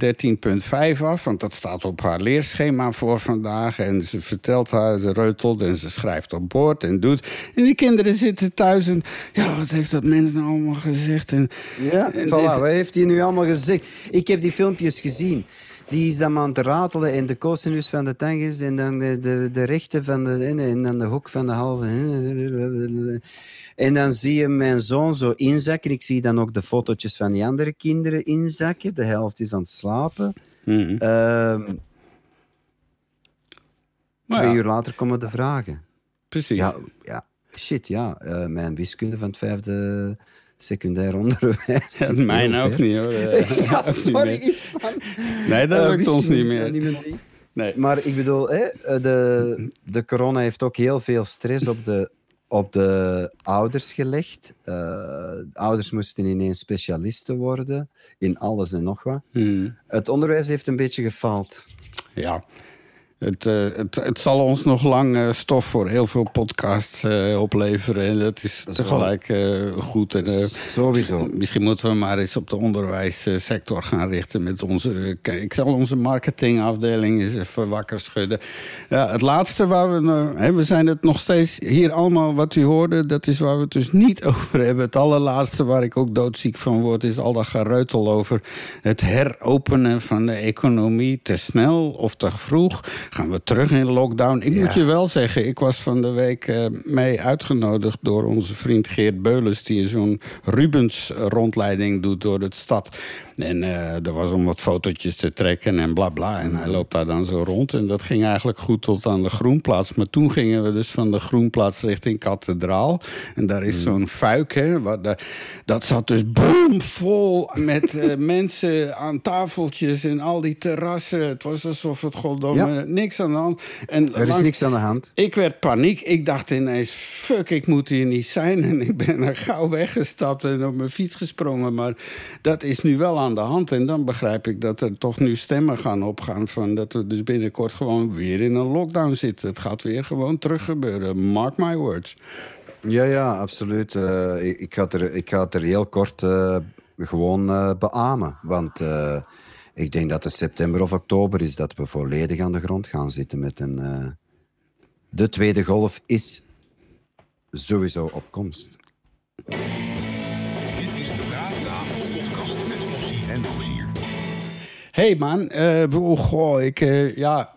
Speaker 1: 13.5 af. Want dat staat op haar leerschema voor vandaag. En ze vertelt haar, ze reutelt en ze schrijft op bord en doet. En die kinderen zitten thuis en ja, wat heeft dat mens nou allemaal gezegd? En,
Speaker 2: Ja,
Speaker 1: en
Speaker 2: voilà. Wat heeft hij nu allemaal gezegd? Ik heb die filmpjes gezien. Die is dan aan het ratelen en de cosinus van de tangens en dan de, de, de rechte van de en, en dan de hoek van de halve. En dan zie je mijn zoon zo inzakken. Ik zie dan ook de fotootjes van die andere kinderen inzakken. De helft is aan het slapen.
Speaker 1: Mhm.
Speaker 2: Ehm,
Speaker 1: Maar
Speaker 2: twee
Speaker 1: ja,
Speaker 2: uur later komen de vragen.
Speaker 1: precies.
Speaker 2: Ja, ja shit, ja. Eh, mijn wiskunde van het vijfde secundair onderwijs.
Speaker 1: Ja, mijn ook
Speaker 2: ver.
Speaker 1: niet hoor.
Speaker 2: Ja, sorry, is van.
Speaker 1: Nee, dat
Speaker 2: Eh,
Speaker 1: lukt ons niet meer. Nee.
Speaker 2: Maar ik bedoel, hè, eh, de, de corona heeft ook heel veel stress op de, op de ouders gelegd. Eh, ouders moesten ineens specialisten worden in alles en nog wat.
Speaker 1: Mhm.
Speaker 2: Het onderwijs heeft een beetje gefaald.
Speaker 1: Ja. Het, eh, het, het zal ons nog lang eh, stof voor heel veel podcasts eh, opleveren. En dat is
Speaker 2: is
Speaker 1: tegelijk goed. En,
Speaker 2: Sowieso.
Speaker 1: Misschien moeten we maar eens op de onderwijssector gaan richten met onze. ik zal onze marketingafdeling eens even wakker schudden. Ja, het laatste waar we. nou- hè, we zijn het nog steeds hier allemaal wat u hoorde. Dat is waar we het dus niet over hebben. Het allerlaatste waar ik ook doodziek van word, is al dat gereutel over het heropenen van de economie. Te snel of te vroeg. Gaan we terug in lockdown? Ik moet je wel zeggen, ik was van de week eh, mee uitgenodigd door onze vriend Geert Beulens, die zo'n Rubens-rondleiding doet door de stad. En eh er was om wat fotootjes te trekken en bla bla. En hij loopt daar dan zo rond. En dat ging eigenlijk goed tot aan de Groenplaats. Maar toen gingen we dus van de Groenplaats richting Kathedraal. En daar is zo'n fuik, hè. Waar de- dat zat dus boomvol met eh, mensen aan tafeltjes en al die terrassen. Het was alsof het goddomme
Speaker 2: Ja.
Speaker 1: Niks aan de hand. En
Speaker 2: Er is
Speaker 1: langs-
Speaker 2: niks aan de hand.
Speaker 1: ik werd paniek. Ik dacht ineens, fuck, ik moet hier niet zijn. En ik ben er gauw weggestapt en op mijn fiets gesprongen. Maar dat is nu wel aan de hand. En dan begrijp ik dat er toch nu stemmen gaan opgaan... van dat we dus binnenkort gewoon weer in een lockdown zitten. Het gaat weer gewoon terug gebeuren. Mark my words.
Speaker 2: Ja, ja, absoluut. Eh, ik, ik, ga er, ik ga het er heel kort eh, gewoon eh beamen. Want ik denk dat het september of oktober is dat we volledig aan de grond gaan zitten met een... eh, de tweede golf is sowieso op komst.
Speaker 5: Dit is de Praattafel podcast met en
Speaker 1: hey man, eh, oh, goh, ik, eh, ja,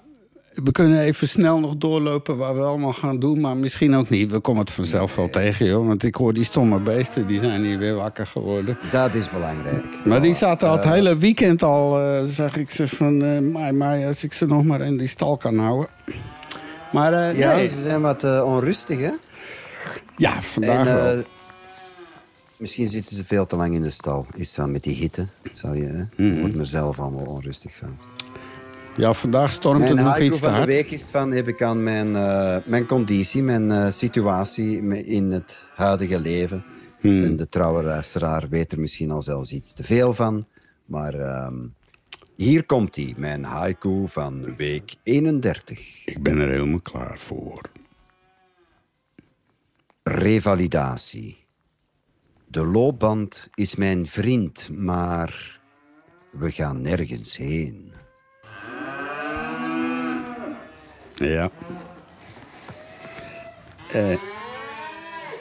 Speaker 1: we kunnen even snel nog doorlopen waar we allemaal gaan doen, maar misschien ook niet. We komen het vanzelf wel tegen, joh. Want ik hoor die stomme beesten, die zijn hier weer wakker geworden.
Speaker 2: Dat is belangrijk.
Speaker 1: Maar die zaten al het hele weekend al, eh, zag ik ze van, eh maar, maar als ik ze nog maar in die stal kan houden. Maar eh,
Speaker 2: Ja,
Speaker 1: nee.
Speaker 2: ze zijn wat eh, onrustig, hè?
Speaker 1: ja, vandaag
Speaker 2: En,
Speaker 1: wel.
Speaker 2: eh, misschien zitten ze veel te lang in de stal. Is het wel met die hitte, zou je... Hè?
Speaker 1: Mhm.
Speaker 2: Ik word er zelf allemaal onrustig van.
Speaker 1: Ja, vandaag stormt
Speaker 2: Mijn
Speaker 1: het nog iets te
Speaker 2: van de
Speaker 1: hard.
Speaker 2: week is van, heb ik aan mijn, eh, mijn conditie, mijn eh, situatie me- in het huidige leven.
Speaker 1: Hmm.
Speaker 2: En de trouwe luisteraar weet er misschien al zelfs iets te veel van. Maar ehm, hier komt hij, mijn haiku van week 31.
Speaker 1: Ik ben er helemaal klaar voor.
Speaker 2: Revalidatie. De loopband is mijn vriend, maar we gaan nergens heen.
Speaker 1: Ja. Eh,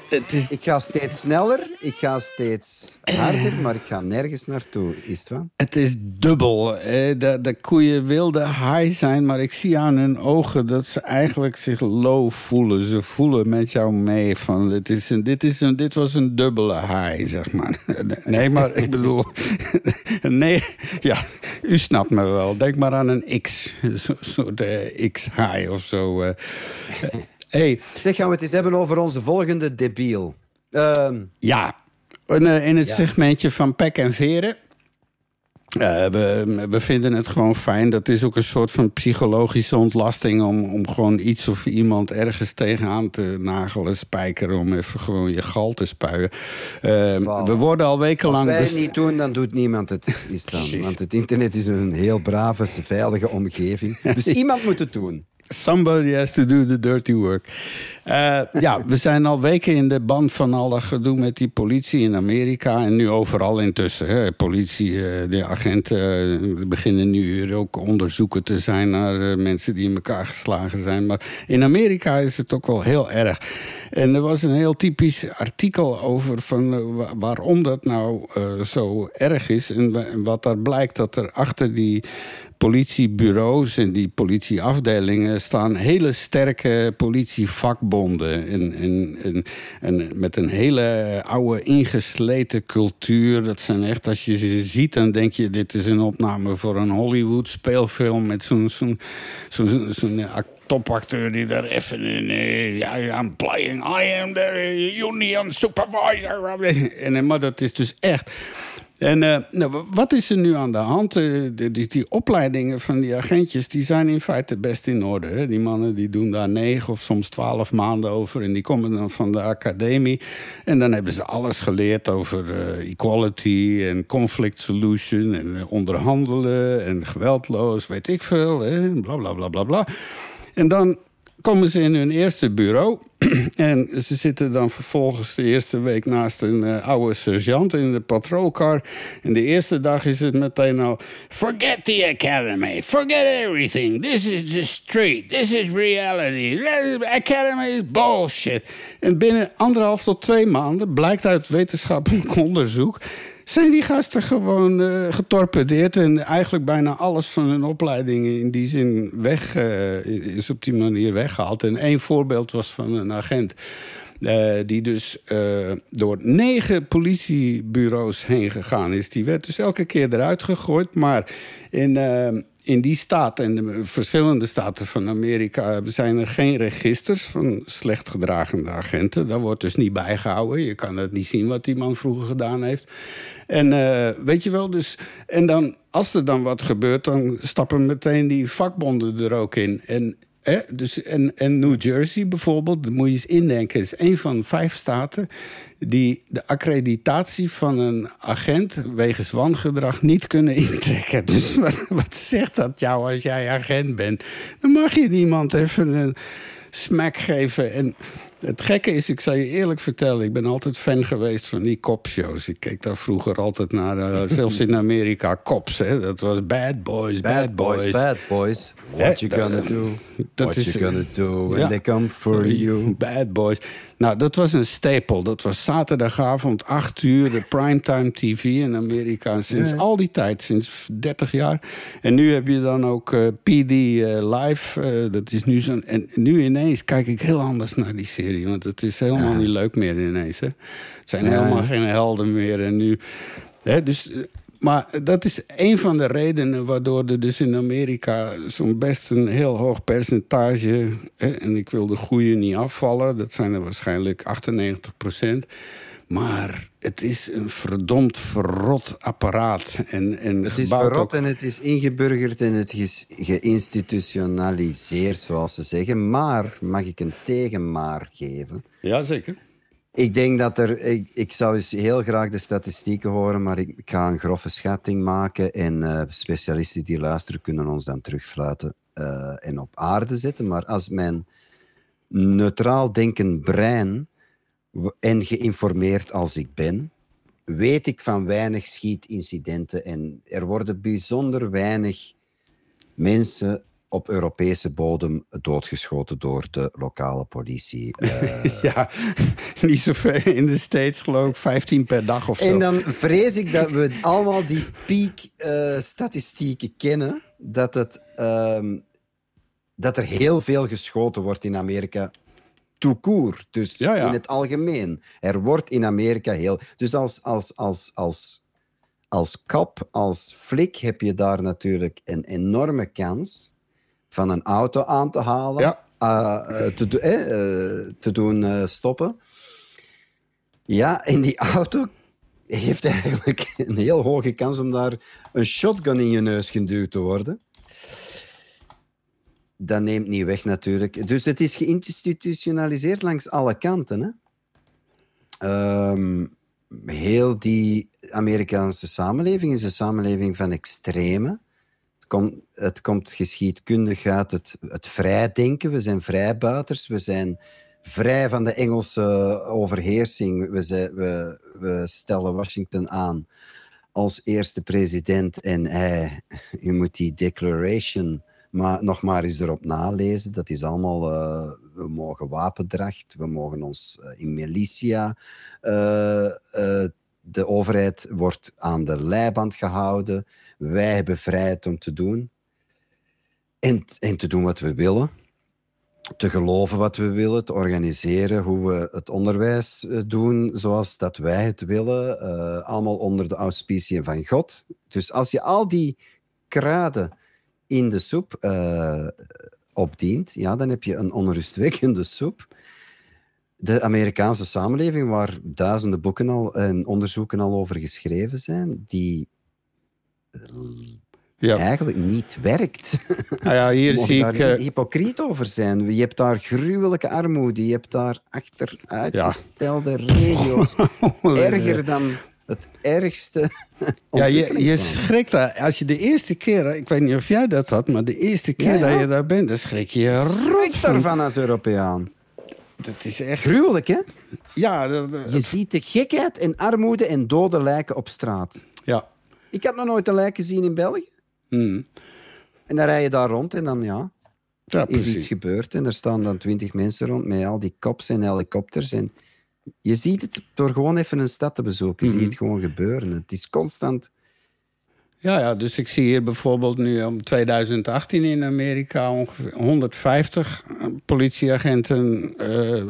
Speaker 1: het is
Speaker 2: Ik ga steeds sneller, ik ga steeds harder, maar ik ga nergens naartoe. Is het wel?
Speaker 1: Het is dubbel. hè. De, de koeien wilden high zijn, maar ik zie aan hun ogen dat ze eigenlijk zich low voelen. Ze voelen met jou mee van dit, is een, dit, is een, dit was een dubbele high, zeg maar. Nee, maar ik bedoel... Nee, ja, u snapt me wel. Denk maar aan een X. Een soort eh, X-high of zo. eh. Hey,
Speaker 2: Zeg, gaan we het eens hebben over onze volgende debiel. Ehm,
Speaker 1: Ja, in, eh, in het segmentje van pek en veren. eh, we, we vinden het gewoon fijn. Dat is ook een soort van psychologische ontlasting... om, om gewoon iets of iemand ergens tegenaan te nagelen, spijkeren... om even gewoon je gal te spuien. Eh,
Speaker 2: Voilà.
Speaker 1: we worden al
Speaker 2: als
Speaker 1: wekenlang...
Speaker 2: wij het niet doen, dan doet niemand het. Is dan. Want het internet is een heel brave, veilige omgeving. Dus iemand moet het doen.
Speaker 1: Somebody has to do the dirty work. Eh, ja, we zijn al weken in de band van al dat gedoe met die politie in Amerika. En nu overal intussen. Hè. Politie, eh, de agenten eh, beginnen nu ook onderzoeken te zijn naar mensen die in elkaar geslagen zijn. Maar in Amerika is het ook wel heel erg. En er was een heel typisch artikel over van, wa- waarom dat nou zo erg is. En wat daar blijkt dat er achter die politiebureaus en die politieafdelingen staan hele sterke politievakbonden. En, en, en, en met een hele oude ingesleten cultuur. Dat zijn echt, als je ze ziet, dan denk je: dit is een opname voor een Hollywood speelfilm met zo'n zo'n zo'n zo'n zo'n, eh, act- topacteur die daar even in. eh, Ja, I'm playing, I am the union supervisor. En, eh, maar dat is dus echt. En eh, nou, wa- wat is er nu aan de hand? Eh, die, die, opleidingen van die agentjes die zijn in feite best in orde. Hè? Die mannen die doen daar negen of soms twaalf maanden over. En die komen dan van de academie. En dan hebben ze alles geleerd over eh, equality en conflict solution. En onderhandelen en geweldloos, weet ik veel. Hè? Bla bla bla bla bla. En dan komen ze in hun eerste bureau. en ze zitten dan vervolgens de eerste week naast een eh, oude sergeant in de patrolcar. En de eerste dag is het meteen al... Forget the academy. Forget everything. This is the street. This is reality. Academy is bullshit. En binnen anderhalf tot twee maanden... blijkt uit wetenschappelijk onderzoek zijn die gasten gewoon eh, getorpedeerd en eigenlijk bijna alles van hun opleidingen in die zin weg eh, is op die manier weggehaald. En één voorbeeld was van een agent. eh, die dus door negen politiebureaus heen gegaan is. Die werd dus elke keer eruit gegooid. Maar in, in die staten en de verschillende staten van Amerika zijn er geen registers van slecht gedragende agenten. Daar wordt dus niet bijgehouden. Je kan het niet zien wat die man vroeger gedaan heeft. En eh, weet je wel, dus. En dan, als er dan wat gebeurt, dan stappen meteen die vakbonden er ook in. En, dus, en, New Jersey bijvoorbeeld, moet je eens indenken, is een van vijf staten die de accreditatie van een agent wegens wangedrag niet kunnen intrekken. Dus wat, wat zegt dat jou als jij agent bent? Dan mag je niemand even een smack geven. En het gekke is, ik zal je eerlijk vertellen, ik ben altijd fan geweest van die kopshows. Ik keek daar vroeger altijd naar, eh, zelfs in Amerika, Cops. Hè? Dat was Bad Boys, Bad, Boys.
Speaker 2: bad boys. What you gonna do? What
Speaker 1: is-
Speaker 2: you gonna do when
Speaker 1: Ja.
Speaker 2: they come for you?
Speaker 1: Bad Boys. Nou, dat was een stapel. Dat was zaterdagavond, 8 uur, de primetime TV in Amerika. Sinds al die tijd, sinds 30 jaar. En nu heb je dan ook eh, PD eh, Live. dat is nu zo'n. En nu ineens kijk ik heel anders naar die serie. Want het is helemaal niet leuk meer ineens. Hè? Het zijn
Speaker 2: Ja.
Speaker 1: helemaal geen helden meer. En nu. Hè, dus. Maar dat is een van de redenen waardoor er dus in Amerika zo'n best een heel hoog percentage. Hè, en ik wil de goede niet afvallen, dat zijn er waarschijnlijk 98 procent. Maar het is een verdomd verrot apparaat. En, en
Speaker 2: Het is verrot
Speaker 1: ook-
Speaker 2: en het is ingeburgerd en het is geïnstitutionaliseerd, zoals ze zeggen. Maar, mag ik een tegenmaar geven?
Speaker 1: Ja, zeker.
Speaker 2: Ik denk dat er... Ik, ik zou eens heel graag de statistieken horen, maar ik, ik ga een grove schatting maken. En eh, specialisten die luisteren kunnen ons dan terugfluiten eh, en op aarde zetten. Maar als mijn neutraal denkend brein en geïnformeerd als ik ben, weet ik van weinig schietincidenten. En er worden bijzonder weinig mensen op Europese bodem doodgeschoten door de lokale politie. Eh,
Speaker 1: Ja, niet zoveel in de States geloof ik, 15 per dag of zo.
Speaker 2: En dan vrees ik dat we allemaal die piek-statistieken kennen. Dat, het, ehm, dat er heel veel geschoten wordt in Amerika. Tout court, dus
Speaker 1: Ja, ja.
Speaker 2: in het algemeen. Er wordt in Amerika heel. Dus als, als, als, als, als kap, als flik, heb je daar natuurlijk een enorme kans van een auto aan te halen,
Speaker 1: Ja.
Speaker 2: eh, eh, te, do- eh, te doen stoppen. Ja, en die auto heeft eigenlijk een heel hoge kans om daar een shotgun in je neus geduwd te worden. Dat neemt niet weg natuurlijk. Dus het is geïnstitutionaliseerd langs alle kanten. Hè? Ehm, heel die Amerikaanse samenleving is een samenleving van extreme. Het komt, het komt geschiedkundig uit het, het vrijdenken. We zijn vrijbuiters. We zijn vrij van de Engelse overheersing. We, we, we stellen Washington aan als eerste president. En hij, je moet die declaration maar, nog maar eens erop nalezen. Dat is allemaal... eh, we mogen wapendracht, we mogen ons eh, in militia... eh, de overheid wordt aan de leiband gehouden. Wij hebben vrijheid om te doen. En, en te doen wat we willen te geloven wat we willen, te organiseren hoe we het onderwijs doen zoals dat wij het willen, allemaal onder de auspiciën van God. Dus als je al die kruiden in de soep eh, opdient, ja, dan heb je een onrustwekkende soep. De Amerikaanse samenleving, waar duizenden boeken al en onderzoeken al over geschreven zijn, die
Speaker 1: ja.
Speaker 2: eigenlijk niet werkt.
Speaker 1: Nou ja, hier zie
Speaker 2: daar
Speaker 1: ik... eh,
Speaker 2: hypocriet over zijn. Je hebt daar gruwelijke armoede. Je hebt daar achteruitgestelde regio's. Erger dan het ergste.
Speaker 1: Ja, je, je schrikt daar. Als je de eerste keer, ik weet niet of jij dat had, maar de eerste keer
Speaker 2: Ja, ja.
Speaker 1: dat je daar bent, dan schrik je rot
Speaker 2: daarvan als Europeaan.
Speaker 1: Dat is echt.
Speaker 2: Gruwelijk, hè?
Speaker 1: Ja, dat- dat-
Speaker 2: Je ziet de gekheid en armoede en dode lijken op straat.
Speaker 1: ja.
Speaker 2: Ik had nog nooit een lijk gezien in België.
Speaker 1: Hmm.
Speaker 2: En dan rij je daar rond en dan ja,
Speaker 1: ja
Speaker 2: is iets gebeurd. En er staan dan twintig mensen rond met al die cops en helikopters. En je ziet het door gewoon even een stad te bezoeken. Je
Speaker 1: Mhm.
Speaker 2: ziet het gewoon gebeuren. Het is constant.
Speaker 1: Ja, ja, dus ik zie hier bijvoorbeeld nu om 2018 in Amerika ongeveer 150 politieagenten eh, eh,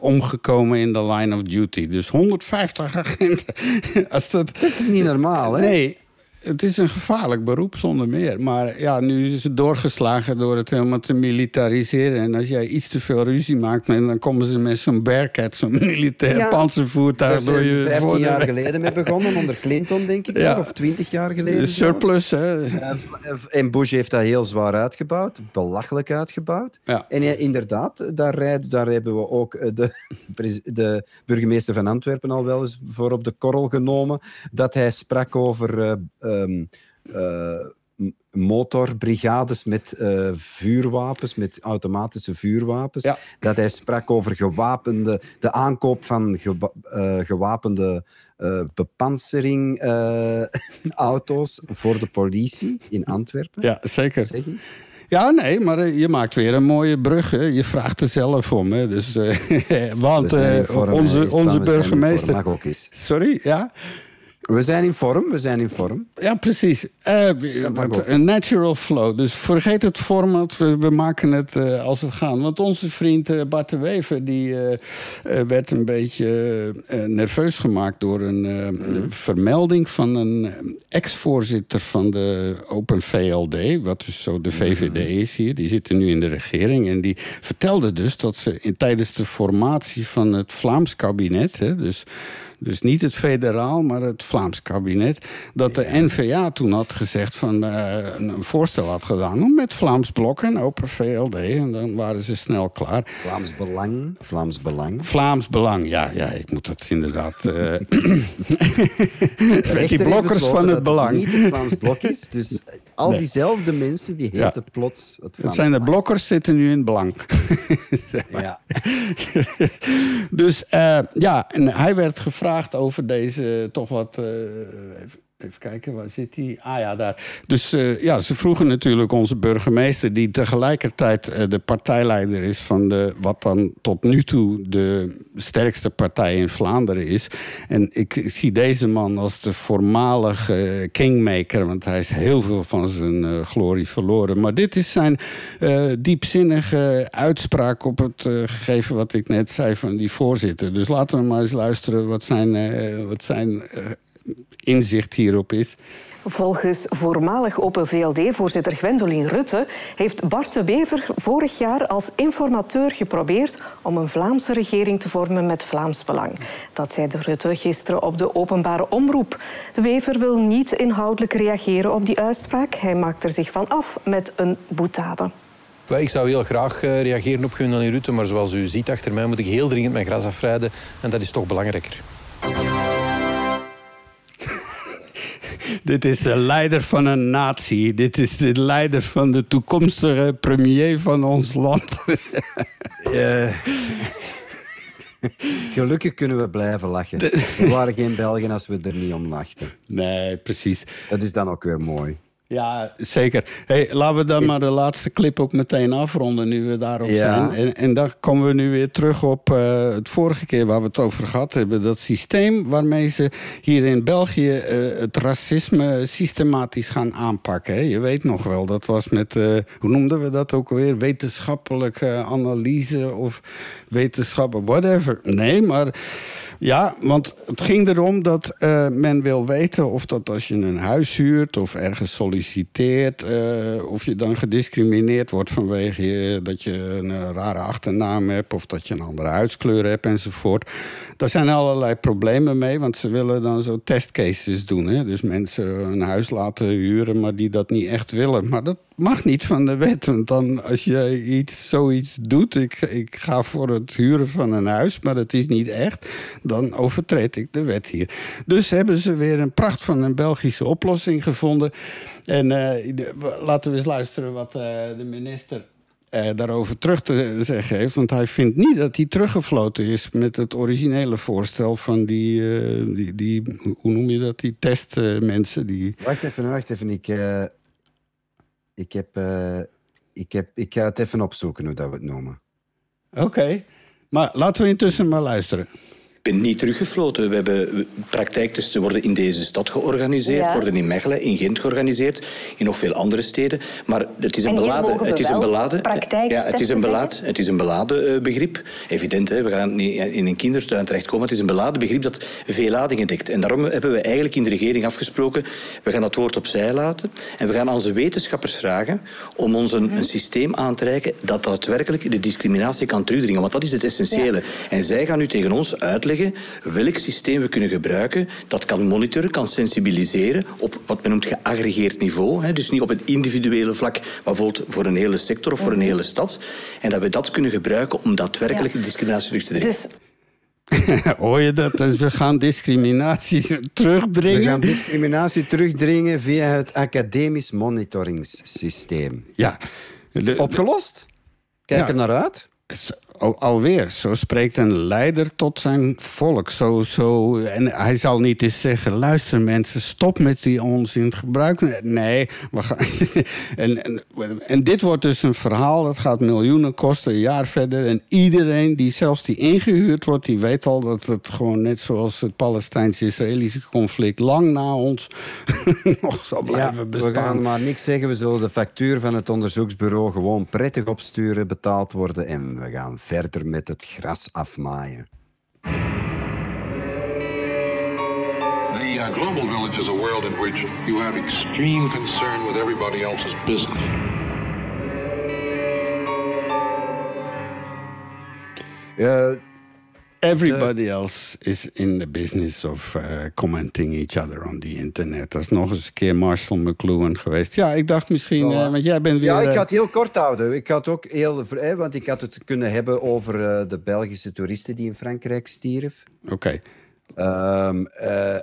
Speaker 1: omgekomen in de line of duty. Dus 150 agenten. Als dat,
Speaker 2: Dat is niet normaal, hè?
Speaker 1: Nee, het is een gevaarlijk beroep zonder meer. Maar ja, nu is het doorgeslagen door het helemaal te militariseren. En als jij iets te veel ruzie maakt, dan komen ze met zo'n Bearcat, zo'n militair
Speaker 2: Ja,
Speaker 1: panzervoertuig
Speaker 2: Daar
Speaker 1: door
Speaker 2: zijn
Speaker 1: je
Speaker 2: ze 15
Speaker 1: voordeur.
Speaker 2: jaar geleden mee begonnen, onder Clinton, denk ik.
Speaker 1: Ja.
Speaker 2: nog, Of 20 jaar geleden.
Speaker 1: De surplus, hè?
Speaker 2: Eh, En Bush heeft dat heel zwaar uitgebouwd, belachelijk uitgebouwd.
Speaker 1: Ja.
Speaker 2: En ja, inderdaad, daar, rijden, daar hebben we ook eh, de, de, burgemeester van Antwerpen al wel eens voor op de korrel genomen. Dat hij sprak over eh, ehm, eh, motorbrigades met eh, vuurwapens, met automatische vuurwapens.
Speaker 1: Ja.
Speaker 2: Dat hij sprak over gewapende, de aankoop van gewa- eh, gewapende bepansering eh, auto's voor de politie in Antwerpen.
Speaker 1: Ja, zeker.
Speaker 2: Zeg eens.
Speaker 1: Ja, nee, maar je maakt weer een mooie brug. Hè. Je vraagt er zelf om. Hè. Dus, want onze, onze burgemeester...
Speaker 2: Mag ook eens.
Speaker 1: Sorry, ja?
Speaker 2: We zijn in vorm, we zijn in vorm.
Speaker 1: Ja, precies. Eh, een natural flow. Dus vergeet het format. We, we maken het eh, als we gaan. Want onze vriend eh, Bart de Wever... die werd een beetje nerveus gemaakt... door een eh, vermelding van een ex-voorzitter van de Open VLD... wat dus zo de VVD is hier. Die zitten nu in de regering. En die vertelde dus dat ze in, tijdens de formatie van het Vlaams kabinet... Hè, dus dus niet het federaal, maar het Vlaams kabinet. Dat de NVA toen had gezegd van eh, een voorstel had gedaan om met Vlaams Blok en Open VLD. En dan waren ze snel klaar.
Speaker 2: Vlaams Belang. Vlaams Belang.
Speaker 1: Vlaams Belang, ja, ja, ik moet dat inderdaad. eh met die blokkers van het belang.
Speaker 2: niet het Vlaams Blok is. Dus al
Speaker 1: Nee.
Speaker 2: diezelfde mensen die
Speaker 1: Ja.
Speaker 2: heten plots het
Speaker 1: Het
Speaker 2: Vlaams
Speaker 1: zijn de blokkers, zitten nu in het belang.
Speaker 2: Ja.
Speaker 1: dus eh, ja, en hij werd gevraagd over deze toch wat eh, Even kijken, waar zit die? Ah ja, daar. Dus eh, ja, ze vroegen natuurlijk onze burgemeester, die tegelijkertijd eh, de partijleider is van de, wat dan tot nu toe de sterkste partij in Vlaanderen is. En ik, ik zie deze man als de voormalige eh, kingmaker, want hij is heel veel van zijn glorie verloren. Maar dit is zijn diepzinnige uitspraak op het gegeven wat ik net zei van die voorzitter. Dus laten we maar eens luisteren wat zijn, wat zijn inzicht hierop is.
Speaker 6: Volgens voormalig Open VLD-voorzitter Gwendoline Rutte heeft Bart de Wever vorig jaar als informateur geprobeerd om een Vlaamse regering te vormen met Vlaams Belang. Dat zei de Rutte gisteren op de openbare omroep. De Wever wil niet inhoudelijk reageren op die uitspraak. Hij maakt er zich van af met een boetade.
Speaker 7: Ik zou heel graag eh, reageren op Gwendoline Rutte, maar zoals u ziet achter mij moet ik heel dringend mijn gras afrijden en dat is toch belangrijker.
Speaker 1: Dit is de leider van een natie. Dit is de leider van de toekomstige premier van ons land.
Speaker 2: Gelukkig kunnen we blijven lachen. We waren geen Belgen als we er niet om lachten.
Speaker 1: Nee, precies.
Speaker 2: Dat is dan ook weer mooi.
Speaker 1: Ja, zeker. Hey, laten we dan maar de laatste clip ook meteen afronden, nu we daarop
Speaker 2: Ja.
Speaker 1: zijn. En, en dan komen we nu weer terug op eh, het vorige keer waar we het over gehad hebben. Dat systeem waarmee ze hier in België eh, het racisme systematisch gaan aanpakken. Hè. Je weet nog wel, dat was met, eh, hoe noemden we dat ook alweer? Wetenschappelijke analyse of wetenschappen, whatever. Nee, maar... Ja, want het ging erom dat eh, men wil weten of dat als je een huis huurt of ergens solliciteert, eh, of je dan gediscrimineerd wordt vanwege dat je een eh, rare achternaam hebt of dat je een andere huidskleur hebt enzovoort. Daar zijn allerlei problemen mee, want ze willen dan zo testcases doen. Hè? Dus mensen een huis laten huren, maar die dat niet echt willen. Maar dat mag niet van de wet. Want dan als je iets, zoiets doet, ik, ik ga voor het huren van een huis, maar het is niet echt, dan overtreed ik de wet hier. Dus hebben ze weer een pracht van een Belgische oplossing gevonden. En eh, laten we eens luisteren wat eh, de minister eh, daarover terug te zeggen heeft. Want hij vindt niet dat hij teruggefloten is met het originele voorstel van die, die, die hoe noem je dat, die testmensen. die
Speaker 2: Wacht even, wacht even. Ik, ik, heb, eh, ik, heb, ik ga het even opzoeken hoe dat we het noemen.
Speaker 1: Oké, maar laten we intussen maar luisteren.
Speaker 8: Ik ben niet teruggefloten. We hebben praktijktesten worden in deze stad georganiseerd,
Speaker 6: Ja.
Speaker 8: worden in Mechelen, in Gent georganiseerd, in nog veel andere steden. Maar het is een beladen, het is een beladen, ja, het is een beladen, het is een beladen begrip. Evident, hè, we gaan niet in een kindertuin terechtkomen. Het is een beladen begrip dat veel ladingen dekt. En daarom hebben we eigenlijk in de regering afgesproken, we gaan dat woord opzij laten en we gaan aan onze wetenschappers vragen om ons een, een systeem aan te reiken dat daadwerkelijk de discriminatie kan terugdringen. Want dat is het essentiële. En zij gaan nu tegen ons uitleggen welk systeem we kunnen gebruiken dat kan monitoren, kan sensibiliseren op wat men noemt geaggregeerd niveau. Hè, dus niet op het individuele vlak, maar bijvoorbeeld voor een hele sector of voor een hele stad. En dat we dat kunnen gebruiken om daadwerkelijk
Speaker 6: Ja.
Speaker 8: de discriminatie terug te dringen.
Speaker 6: Dus
Speaker 1: Hoor je dat? Dus we gaan discriminatie
Speaker 2: We
Speaker 1: terugdringen.
Speaker 2: gaan discriminatie terugdringen via het academisch monitoringssysteem.
Speaker 1: Ja. De-
Speaker 2: Opgelost? Kijk
Speaker 1: Ja.
Speaker 2: er naar uit.
Speaker 1: Alweer, zo spreekt een leider tot zijn volk. Zo, zo, en hij zal niet eens zeggen: luister mensen, stop met die onzin gebruik. Nee, we gaan, en, en, en dit wordt dus een verhaal dat gaat miljoenen kosten, een jaar verder. En iedereen die zelfs die ingehuurd wordt, die weet al dat het gewoon net zoals het Palestijns-Israëlische conflict lang na ons nog zal blijven
Speaker 2: we
Speaker 1: bestaan.
Speaker 2: gaan maar niks zeggen. We zullen de factuur van het onderzoeksbureau gewoon prettig opsturen, betaald worden. En we gaan verder met het gras afmaaien.
Speaker 5: The uh, global village is a world in which you have extreme concern with everybody else's business.
Speaker 2: Eh,
Speaker 1: Everybody else is in the business of uh, commenting each other on the internet. Dat is nog eens een keer Marshall McLuhan geweest. Ja, ik dacht misschien, eh, want jij bent weer...
Speaker 2: ja, ik
Speaker 1: eh,
Speaker 2: ga het heel kort houden. Ik het ook heel, eh, want ik had het kunnen hebben over eh, de Belgische toeristen die in Frankrijk stierf.
Speaker 1: Oké,
Speaker 2: Ehm, eh,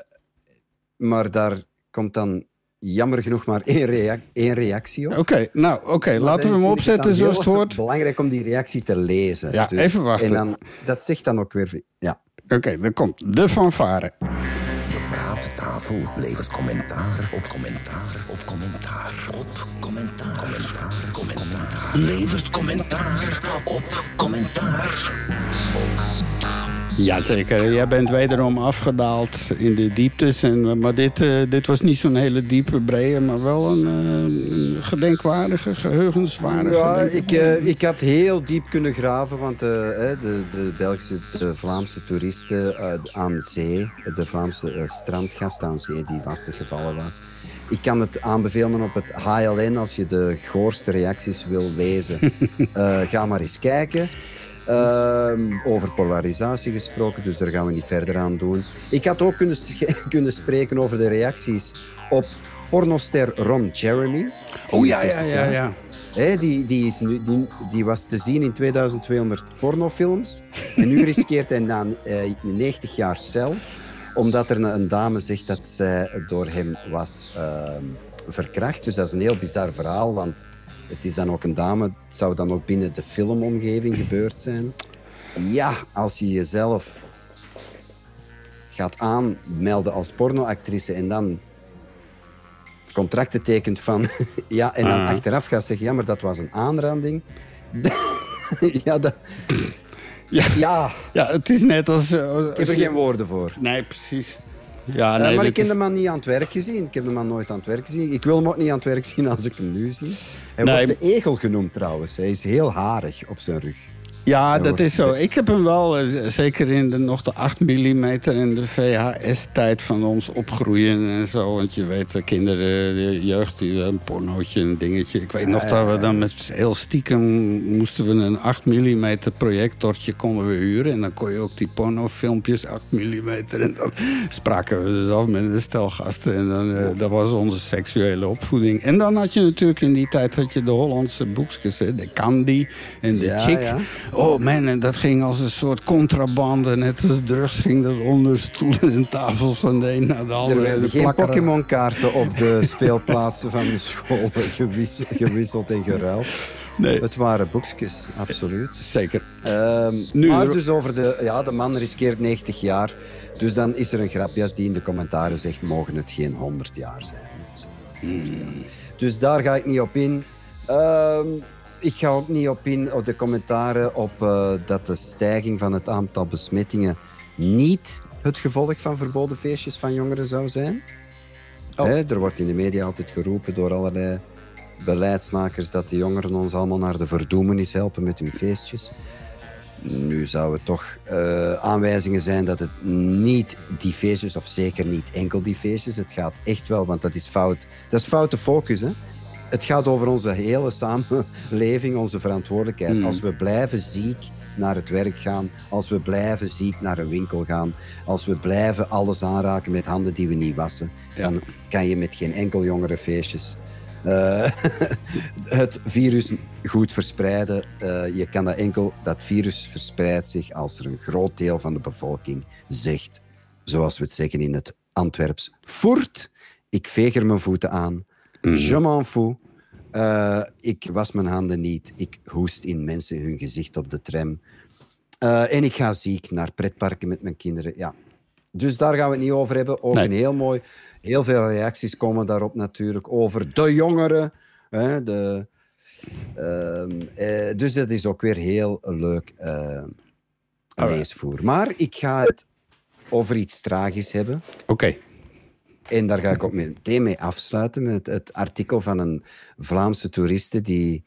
Speaker 2: maar daar komt dan jammer genoeg maar één, één reactie op.
Speaker 1: oké, nou oké, laten we hem
Speaker 2: het
Speaker 1: opzetten
Speaker 2: dan
Speaker 1: zoals het hoort.
Speaker 2: Belangrijk om die reactie te lezen.
Speaker 1: Ja, even wachten.
Speaker 2: En dan, dat zegt dan ook weer... Ja.
Speaker 1: Oké, dan komt de fanfare.
Speaker 3: De praattafel tafel levert commentaar op commentaar op commentaar op commentaar. Commentaar, commentaar. Levert commentaar op commentaar.
Speaker 1: Jazeker, jij bent wederom afgedaald in de dieptes. En, maar dit, eh, dit was niet zo'n hele diepe, brede, maar wel een eh, gedenkwaardige, geheugenswaardige.
Speaker 2: Ja, ik, eh, ik had heel diep kunnen graven, want de, de Belgische, de Vlaamse toeristen aan zee, de Vlaamse strandgast aan zee die lastig gevallen was. Ik kan het aanbevelen op het HLN als je de goorste reacties wil lezen. Ga maar eens kijken. Ehm, over polarisatie gesproken, dus daar gaan we niet verder aan doen. Ik had ook kunnen, kunnen spreken over de reacties op pornoster Ron Jeremy.
Speaker 1: Oh ja, ja,
Speaker 2: 64
Speaker 1: ja, ja.
Speaker 2: Die, die, is nu, die, die was te zien in 2200 pornofilms. En nu riskeert hij na eh, 90 jaar cel. Omdat er een, een dame zegt dat zij door hem was ehm, verkracht. Dus dat is een heel bizar verhaal. Want het is dan ook een dame. Het zou dan ook binnen de filmomgeving gebeurd zijn. Ja, als je jezelf gaat aanmelden als pornoactrice en dan contracten tekent van ja, en dan
Speaker 1: Ah.
Speaker 2: achteraf gaat zeggen ja, maar dat was een aanranding. ja, dat,
Speaker 1: Ja.
Speaker 2: ja,
Speaker 1: Ja, het is net als... eh,
Speaker 2: ik heb er geen woorden voor.
Speaker 1: Nee, precies. Ja,
Speaker 2: Eh, maar ik heb
Speaker 1: is-
Speaker 2: de man niet aan het werk gezien. Ik heb de man nooit aan het werk gezien. Ik wil hem ook niet aan het werk zien als ik hem nu zie. Hij
Speaker 1: Nee.
Speaker 2: wordt de egel genoemd trouwens. Hij is heel harig op zijn rug.
Speaker 1: Ja, dat is zo. Ik heb hem wel, eh, zeker in de, nog de 8 mm en de VHS-tijd van ons opgroeien en zo. Want je weet, de kinderen, de jeugd, die, een pornootje, een dingetje. Ik weet nog dat we dan met heel stiekem moesten we een 8 mm projectortje konden we huren. En dan kon je ook die pornofilmpjes 8 mm. En dan spraken we dus af met de stelgasten. En dan, eh, dat was onze seksuele opvoeding. En dan had je natuurlijk in die tijd had je de Hollandse boekjes, hè, de Candy en de
Speaker 2: Ja,
Speaker 1: Chick.
Speaker 2: ja.
Speaker 1: Oh man, en dat ging als een soort contrabande. Net als drugs ging dat onder stoelen en tafels van de een naar de
Speaker 2: Er
Speaker 1: andere.
Speaker 2: werden
Speaker 1: De
Speaker 2: geen. Pokémon-kaarten op de speelplaatsen van de school gewisseld, gewisseld en geruild.
Speaker 1: Nee,
Speaker 2: Het waren boekjes, absoluut.
Speaker 1: zeker.
Speaker 2: Ehm,
Speaker 1: Nu-
Speaker 2: maar dus over de... Ja, de man riskeert 90 jaar. Dus dan is er een grapje als die in de commentaren zegt... mogen het geen 100 jaar zijn. Dus, dus daar ga ik niet op in. Ehm, ik ga ook niet op in op de commentaren op eh, dat de stijging van het aantal besmettingen niet het gevolg van verboden feestjes van jongeren zou zijn. Hè, er wordt in de media altijd geroepen door allerlei beleidsmakers dat de jongeren ons allemaal naar de verdoemenis helpen met hun feestjes. Nu zou het toch eh, aanwijzingen zijn dat het niet die feestjes, of zeker niet enkel die feestjes, het gaat echt wel, want dat is fout. Dat is foute focus, hè? Het gaat over onze hele samenleving, onze verantwoordelijkheid. Als we blijven ziek naar het werk gaan, als we blijven ziek naar een winkel gaan, als we blijven alles aanraken met handen die we niet wassen, dan kan je met geen enkel jongere feestjes eh, het virus goed verspreiden. Eh, je kan dat enkel, dat virus verspreidt zich als er een groot deel van de bevolking zegt, zoals we het zeggen in het Antwerps, voert, ik veeg er mijn voeten aan, je m'en fous. Eh, ik was mijn handen niet. Ik hoest in mensen hun gezicht op de tram. Eh, en ik ga ziek naar pretparken met mijn kinderen. Ja. Dus daar gaan we het niet over hebben. Ook
Speaker 1: Nee.
Speaker 2: een heel mooi. Heel veel reacties komen daarop natuurlijk over de jongeren. Hè, de, ehm, eh, dus dat is ook weer heel leuk leesvoer. Maar ik ga het over iets tragisch hebben.
Speaker 1: Oké.
Speaker 2: En daar ga ik ook meteen mee afsluiten met het artikel van een Vlaamse toeriste die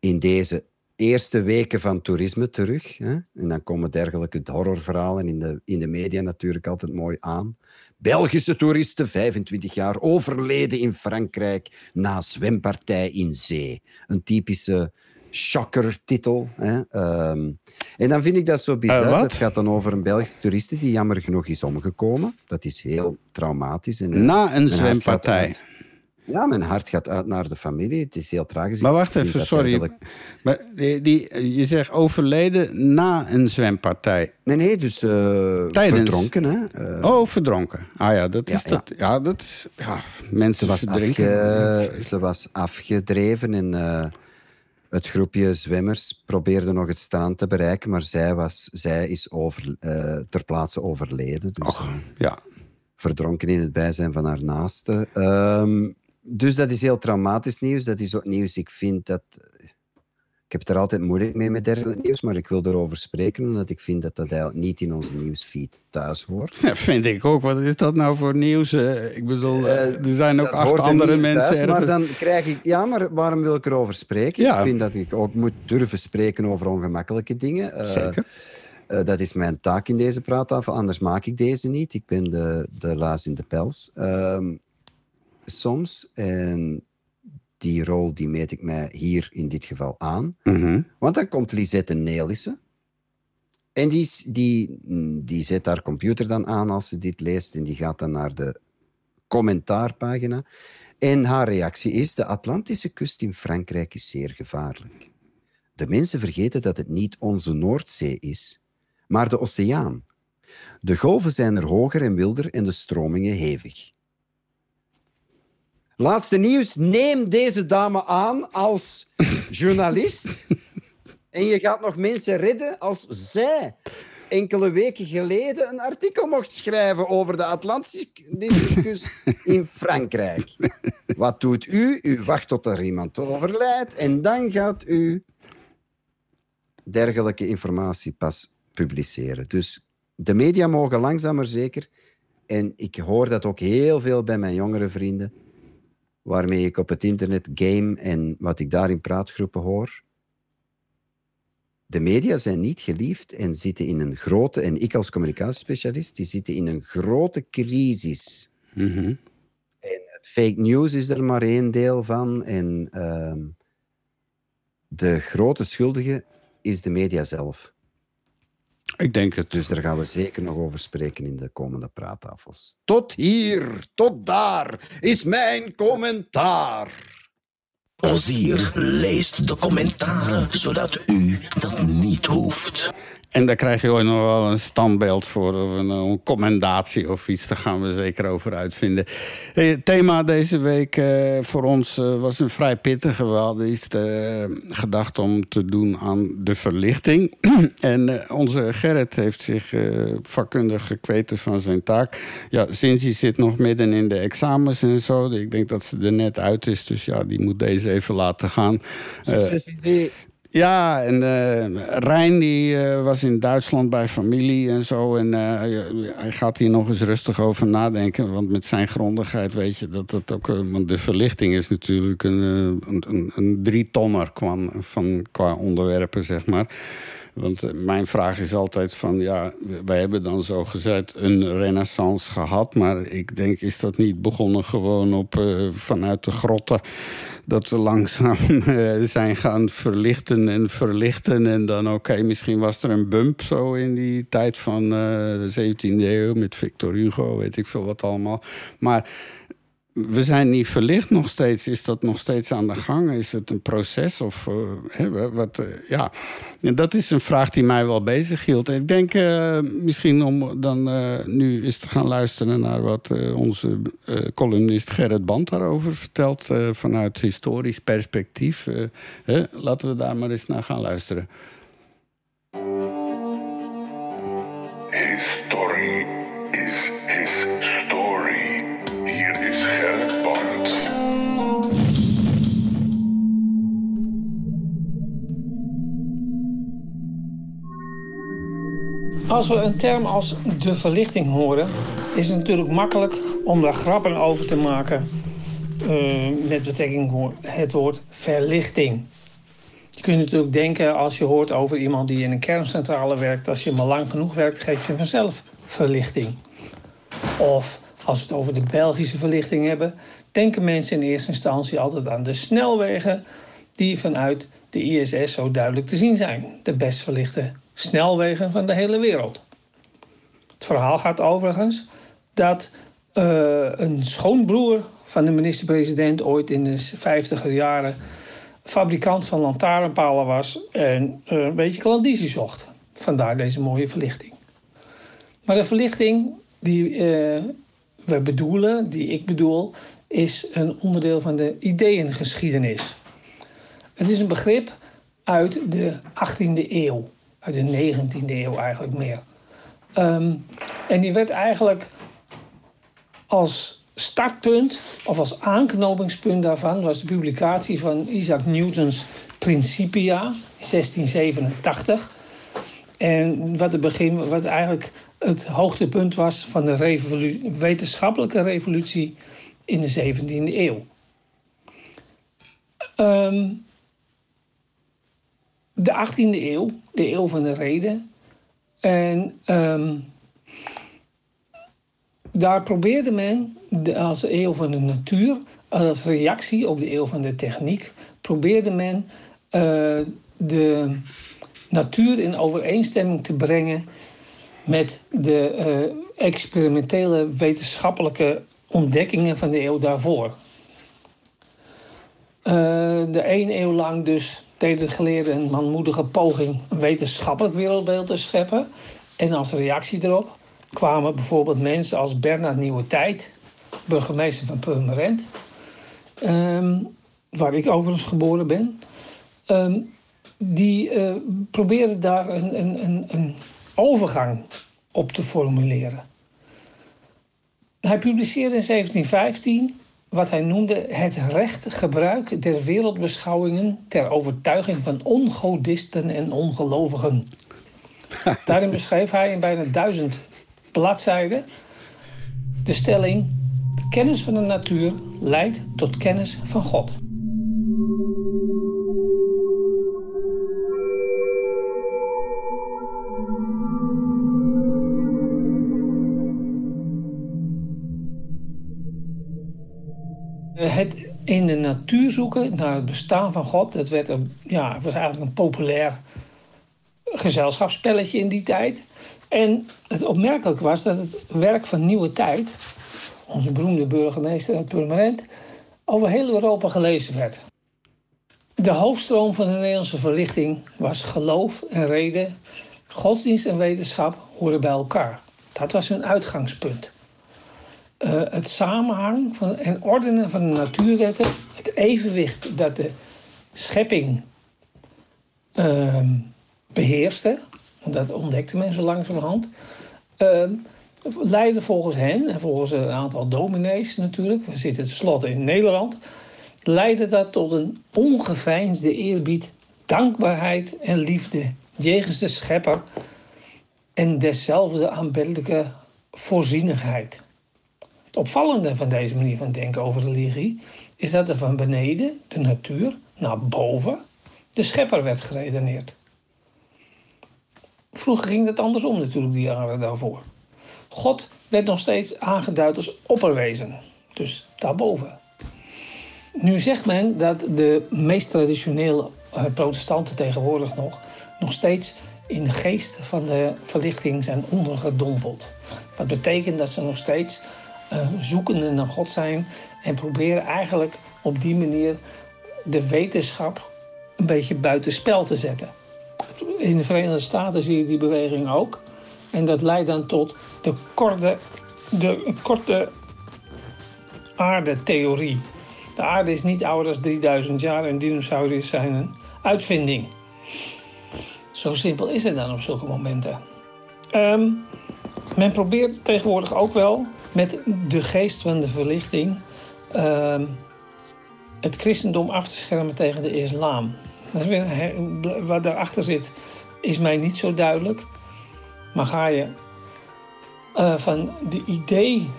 Speaker 2: in deze eerste weken van toerisme terug, hè, en dan komen dergelijke horrorverhalen in de, in de media natuurlijk altijd mooi aan. Belgische toeristen, 25 jaar, overleden in Frankrijk na zwempartij in zee. Een typische shocker-titel. Hè. Ehm, en dan vind ik dat zo bizar.
Speaker 1: Eh,
Speaker 2: het gaat dan over een Belgische toeriste die jammer genoeg is omgekomen. Dat is heel traumatisch. En, eh,
Speaker 1: Na een zwempartij.
Speaker 2: Ja, mijn hart gaat uit naar de familie. Het is heel tragisch.
Speaker 1: Maar wacht even, sorry.
Speaker 2: eigenlijk-
Speaker 1: Maar die, die, je zegt overleden na een zwempartij.
Speaker 2: Nee, nee, dus eh
Speaker 1: Tijdens.
Speaker 2: verdronken. Hè. Eh,
Speaker 1: Oh, verdronken. Ah ja, dat is
Speaker 2: Ja,
Speaker 1: dat. Ja, dat is. Ja, mensen
Speaker 2: Ze was, afge- ze was afgedreven en eh, het groepje zwemmers probeerde nog het strand te bereiken, maar zij, was, zij is over, eh, ter plaatse overleden. Dus,
Speaker 1: Och,
Speaker 2: eh,
Speaker 1: ja.
Speaker 2: verdronken in het bijzijn van haar naaste. Ehm, dus dat is heel traumatisch nieuws. Dat is ook nieuws, ik vind dat... Ik heb het er altijd moeilijk mee met dergelijk nieuws, maar ik wil erover spreken, omdat ik vind dat dat eigenlijk niet in onze nieuwsfeed thuis hoort.
Speaker 1: Ja, vind ik ook. Wat is dat nou voor nieuws? Eh, ik bedoel, eh, er zijn ook
Speaker 2: Dat
Speaker 1: acht
Speaker 2: er
Speaker 1: andere mensen.
Speaker 2: thuis, maar dan krijg ik... Ja, maar waarom wil ik erover spreken?
Speaker 1: Ja.
Speaker 2: Ik vind dat ik ook moet durven spreken over ongemakkelijke dingen. Eh,
Speaker 1: Zeker.
Speaker 2: eh, dat is mijn taak in deze praattafel, anders maak ik deze niet. Ik ben de, de laas in de pels. Ehm, soms. En die rol die meet ik mij hier in dit geval aan.
Speaker 1: Mhm.
Speaker 2: Want dan komt Lisette Nelissen. En die, die, mm, die zet haar computer dan aan als ze dit leest. En die gaat dan naar de commentaarpagina. En haar reactie is: De Atlantische kust in Frankrijk is zeer gevaarlijk. De mensen vergeten dat het niet onze Noordzee is, maar de oceaan. De golven zijn er hoger en wilder en de stromingen hevig. Laatste nieuws. Neem deze dame aan als journalist. En je gaat nog mensen redden als zij enkele weken geleden een artikel mocht schrijven over de Atlantische kust in Frankrijk. Wat doet u? U wacht tot er iemand overlijdt en dan gaat u dergelijke informatie pas publiceren. Dus de media mogen langzaam maar zeker, en ik hoor dat ook heel veel bij mijn jongere vrienden, waarmee ik op het internet game en wat ik daar in praatgroepen hoor. De media zijn niet geliefd en zitten in een grote, en ik als communicatiespecialist, die zitten in een grote crisis.
Speaker 1: Mhm.
Speaker 2: En het fake news is er maar één deel van. En ehm, de grote schuldige is de media zelf.
Speaker 1: Ik denk het.
Speaker 2: Dus daar gaan we zeker nog over spreken in de komende praattafels. Tot hier, tot daar is mijn commentaar.
Speaker 3: Ozier leest de commentaren, zodat u dat niet hoeft.
Speaker 1: En daar krijg je ooit nog wel een standbeeld voor, of een, een commendatie of iets. Daar gaan we zeker over uitvinden. Het thema deze week eh, voor ons eh, was een vrij pittige. We hadden iets eh, gedacht om te doen aan de verlichting. en eh, onze Gerrit heeft zich eh, vakkundig gekweten van zijn taak. Ja, Cindy zit nog midden in de examens en zo. Ik denk dat ze er net uit is, dus ja, die moet deze even laten gaan. Eh, ja, en eh Rijn die, eh, was in Duitsland bij familie en zo. En eh, hij gaat hier nog eens rustig over nadenken. Want met zijn grondigheid weet je dat dat ook... want de verlichting is natuurlijk een, een, een, drietonner van, qua onderwerpen, zeg maar. Want eh, mijn vraag is altijd van... ja, wij hebben dan zo gezegd een renaissance gehad. Maar ik denk, is dat niet begonnen gewoon op, eh, vanuit de grotten... dat we langzaam eh, zijn gaan verlichten en verlichten. En dan, oké, misschien was er een bump zo in die tijd van de 17e eeuw... met Victor Hugo, weet ik veel wat allemaal. Maar we zijn niet verlicht nog steeds. Is dat nog steeds aan de gang? Is het een proces? Of, eh, hè, wat, eh, ja. En dat is een vraag die mij wel bezig hield. Ik denk eh, misschien om dan nu eens te gaan luisteren naar wat onze columnist Gerrit Band daarover vertelt. vanuit historisch perspectief. Hè? Laten we daar maar eens naar gaan luisteren.
Speaker 9: His story is his
Speaker 10: Als we een term als de verlichting horen, is het natuurlijk makkelijk om daar grappen over te maken eh, met betrekking tot het woord verlichting. Je kunt natuurlijk denken als je hoort over iemand die in een kerncentrale werkt, als je maar lang genoeg werkt, geef je vanzelf verlichting. Of als we het over de Belgische verlichting hebben, denken mensen in eerste instantie altijd aan de snelwegen die vanuit de ISS zo duidelijk te zien zijn. De best verlichte snelwegen van de hele wereld. Het verhaal gaat overigens dat eh, een schoonbroer van de minister-president ooit in de 50er jaren fabrikant van lantaarnpalen was en eh, een beetje klandizie zocht. Vandaar deze mooie verlichting. Maar de verlichting die eh, we bedoelen, die ik bedoel, is een onderdeel van de ideeëngeschiedenis. Het is een begrip uit de 18e eeuw, uit de 19e eeuw eigenlijk meer. Ehm, en die werd eigenlijk als startpunt of als aanknopingspunt daarvan was de publicatie van Isaac Newtons Principia in 1687. En wat, het begin, wat eigenlijk het hoogtepunt was van de wetenschappelijke revolutie in de 17e eeuw. Ehm, de 18e eeuw, de eeuw van de reden. En ehm, daar probeerde men de, als eeuw van de natuur, als reactie op de eeuw van de techniek, probeerde men eh, de natuur in overeenstemming te brengen met de eh, experimentele wetenschappelijke ontdekkingen van de eeuw daarvoor. Eh, de één eeuw lang dus deden geleerden een manmoedige poging een wetenschappelijk wereldbeeld te scheppen. En als reactie erop kwamen bijvoorbeeld mensen als Bernard Nieuwe Tijd, burgemeester van Purmerend, ehm, waar ik overigens geboren ben. Ehm, die eh, probeerden daar een, een, een overgang op te formuleren. Hij publiceerde in 1715 wat hij noemde het recht gebruik der wereldbeschouwingen ter overtuiging van ongodisten en ongelovigen. Daarin beschreef hij in bijna duizend bladzijden de stelling: de kennis van de natuur leidt tot kennis van God. Het in de natuur zoeken naar het bestaan van God, dat werd een, ja, was eigenlijk een populair gezelschapsspelletje in die tijd. En het opmerkelijke was dat het werk van Nieuwe Tijd, onze beroemde burgemeester uit Purmerend, over heel Europa gelezen werd. De hoofdstroom van de Nederlandse verlichting was geloof en reden, godsdienst en wetenschap horen bij elkaar. Dat was hun uitgangspunt. Uh, het samenhang van, en ordenen van de natuurwetten, het evenwicht dat de schepping uh, beheerste, dat ontdekte men zo langzamerhand, uh, leidde volgens hen en volgens een aantal dominees natuurlijk, we zitten tenslotte in Nederland, leidde dat tot een ongeveinsde eerbied, dankbaarheid en liefde jegens de schepper en deszelfde aanbiddelijke voorzienigheid. Het opvallende van deze manier van denken over religie is dat er van beneden, de natuur, naar boven, de schepper werd geredeneerd. Vroeger ging het andersom natuurlijk, die jaren daarvoor. God werd nog steeds aangeduid als opperwezen, dus daarboven. Nu zegt men dat de meest traditionele protestanten tegenwoordig nog, nog steeds in de geest van de verlichting zijn ondergedompeld. Wat betekent dat ze nog steeds uh, zoekende naar God zijn en proberen eigenlijk op die manier de wetenschap een beetje buitenspel te zetten. In de Verenigde Staten zie je die beweging ook. En dat leidt dan tot de korte, de korte aarde-theorie. De aarde is niet ouder dan 3000 jaar en dinosauriërs zijn een uitvinding. Zo simpel is het dan op zulke momenten. Um, men probeert tegenwoordig ook wel met de geest van de verlichting uh, het christendom af te schermen tegen de islam. Wat daarachter zit, is mij niet zo duidelijk. Maar ga je uh, van de idee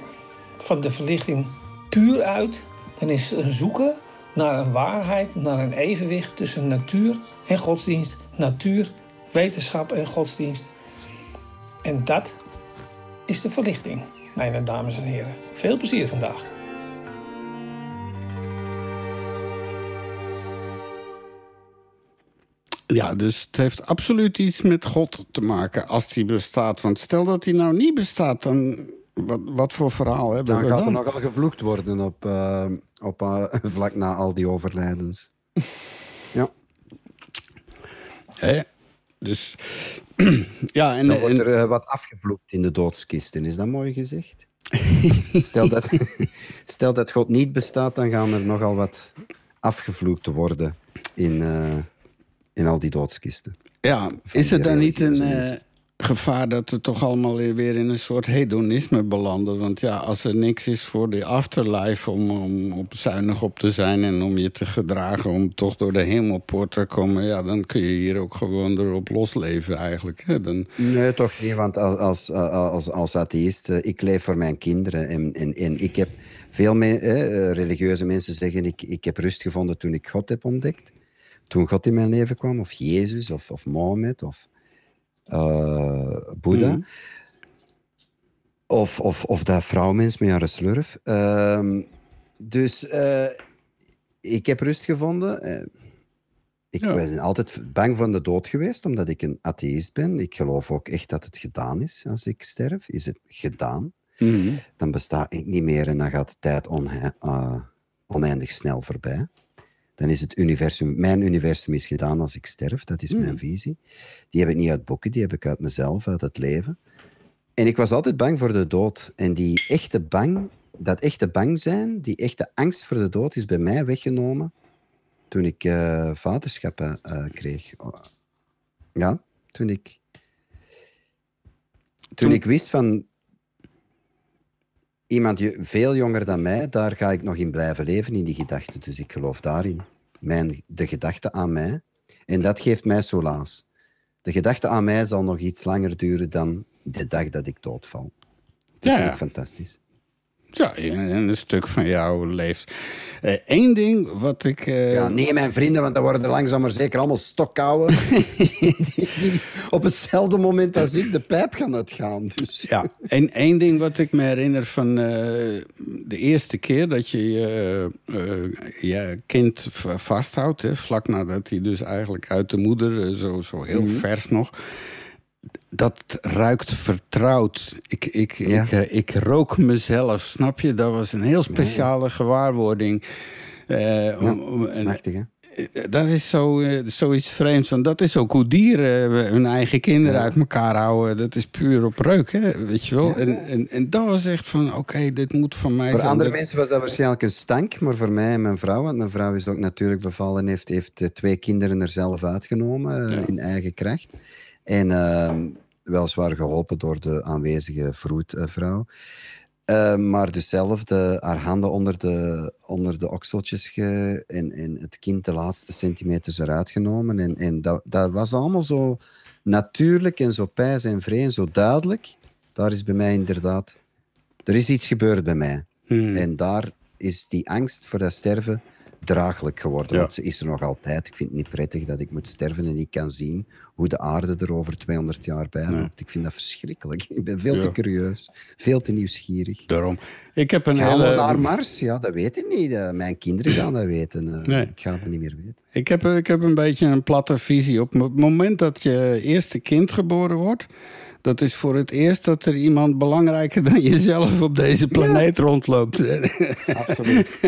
Speaker 10: van de verlichting puur uit, dan is een zoeken naar een waarheid, naar een evenwicht tussen natuur en godsdienst, natuur, wetenschap en godsdienst. En dat is de verlichting, mijn dames en heren. Veel plezier vandaag.
Speaker 1: Ja, dus het heeft absoluut iets met God te maken als die bestaat. Want stel dat hij nou niet bestaat, dan wat, wat voor verhaal hebben
Speaker 2: dan
Speaker 1: we
Speaker 2: gaat
Speaker 1: dan?
Speaker 2: er nogal gevloekt worden op, uh, op uh, vlak na al die overlijdens. ja.
Speaker 1: Hè? Dus ja, en,
Speaker 2: dan wordt
Speaker 1: en-
Speaker 2: er uh, wat afgevloekt in de doodskisten. Is dat mooi gezegd? stel, dat, stel dat God niet bestaat, dan gaan er nogal wat afgevloekt worden in, uh, in al die doodskisten.
Speaker 1: Ja, is het dan niet een, eh. Gevaar dat we toch allemaal weer in een soort hedonisme belanden. Want ja, als er niks is voor de afterlife om, om op zuinig op te zijn en om je te gedragen om toch door de hemelpoort te komen, ja, dan kun je hier ook gewoon erop losleven eigenlijk. Hè? Dan...
Speaker 2: Nee, toch niet, want als, als, als, als atheïst, eh, ik leef voor mijn kinderen en, en, ik heb veel me- eh, religieuze mensen zeggen, ik, ik heb rust gevonden toen ik God heb ontdekt. Toen God in mijn leven kwam, of Jezus, of, of Mohammed, of eh Boeddha.
Speaker 1: Mhm.
Speaker 2: Of, of, of dat vrouwmens met haar slurf. Ehm, dus eh, ik heb rust gevonden. Eh, ik
Speaker 1: Ja.
Speaker 2: ben altijd bang van de dood geweest, omdat ik een atheïst ben. Ik geloof ook echt dat het gedaan is als ik sterf. Is het gedaan?
Speaker 1: Mhm.
Speaker 2: Dan besta ik niet meer en dan gaat de tijd onhe- oneindig snel voorbij. Dan is het universum, mijn universum is gedaan als ik sterf. Dat is mijn visie. Die heb ik niet uit boeken, die heb ik uit mezelf, uit het leven. En ik was altijd bang voor de dood. En die echte bang, dat echte bang zijn, die echte angst voor de dood is bij mij weggenomen toen ik eh, vaderschap eh, kreeg. Ja, toen ik... Toen ik wist van iemand veel jonger dan mij, daar ga ik nog in blijven leven, in die gedachte. Dus ik geloof daarin. Mijn, de gedachte aan mij. En dat geeft mij solaas. De gedachte aan mij zal nog iets langer duren dan de dag dat ik doodval. Dat
Speaker 1: Ja,
Speaker 2: vind ik fantastisch.
Speaker 1: Ja, en een stuk van jou leeft. Eén ding wat ik. eh,
Speaker 2: Ja, nee, mijn vrienden, want dan worden er langzaam maar zeker allemaal stokkouwen. die, die op hetzelfde moment als ik de pijp gaan uitgaan. Dus.
Speaker 1: Ja, en één ding wat ik me herinner van eh, de eerste keer dat je je, eh, kind vasthoudt, hè, vlak nadat hij dus eigenlijk uit de moeder, eh, zo, zo heel
Speaker 2: Mhm.
Speaker 1: vers nog. Dat ruikt vertrouwd. Ik, ik,
Speaker 2: Ja.
Speaker 1: ik, eh, ik rook mezelf, snap je? Dat was een heel speciale gewaarwording. Eh,
Speaker 2: Ja,
Speaker 1: om- om-
Speaker 2: dat is
Speaker 1: en-
Speaker 2: machtig, hè?
Speaker 1: eh, Dat is zo, zoiets vreemds. Want dat is ook hoe dieren hun eigen kinderen uit elkaar houden. Dat is puur op reuk, hè? weet je wel. En, en, en dat was echt van, oké, dit moet van mij
Speaker 2: Voor
Speaker 1: zijn.
Speaker 2: andere mensen was dat waarschijnlijk een stank, maar voor mij en mijn vrouw, want mijn vrouw is ook natuurlijk bevallen en heeft, heeft twee kinderen er zelf uitgenomen in eigen kracht. En ehm, weliswaar geholpen door de aanwezige vroedvrouw. Eh, maar dus zelf de, haar handen onder de, onder de okseltjes ge, en, en het kind de laatste centimeters eruit genomen. En, en dat, dat was allemaal zo natuurlijk en zo pijs en vrij en zo duidelijk. Daar is bij mij inderdaad... Er is iets gebeurd bij mij.
Speaker 1: Hmm.
Speaker 2: En daar is die angst voor dat sterven draaglijk geworden.
Speaker 1: Ja.
Speaker 2: Want ze is er nog altijd. Ik vind het niet prettig dat ik moet sterven en niet kan zien hoe de aarde er over 200 jaar bij loopt. Ik vind dat verschrikkelijk. Ik ben veel te curieus, veel te nieuwsgierig.
Speaker 1: Daarom. Ik heb een
Speaker 2: Gaan we
Speaker 1: hele...
Speaker 2: naar Mars? Ja, dat weet ik niet. Eh, Mijn kinderen gaan dat weten. Eh,
Speaker 1: Nee.
Speaker 2: Ik ga het niet meer weten.
Speaker 1: Ik heb, ik heb een beetje een platte visie. Op het moment dat je eerste kind geboren wordt... dat is voor het eerst dat er iemand belangrijker dan jezelf op deze planeet rondloopt.
Speaker 2: Absoluut.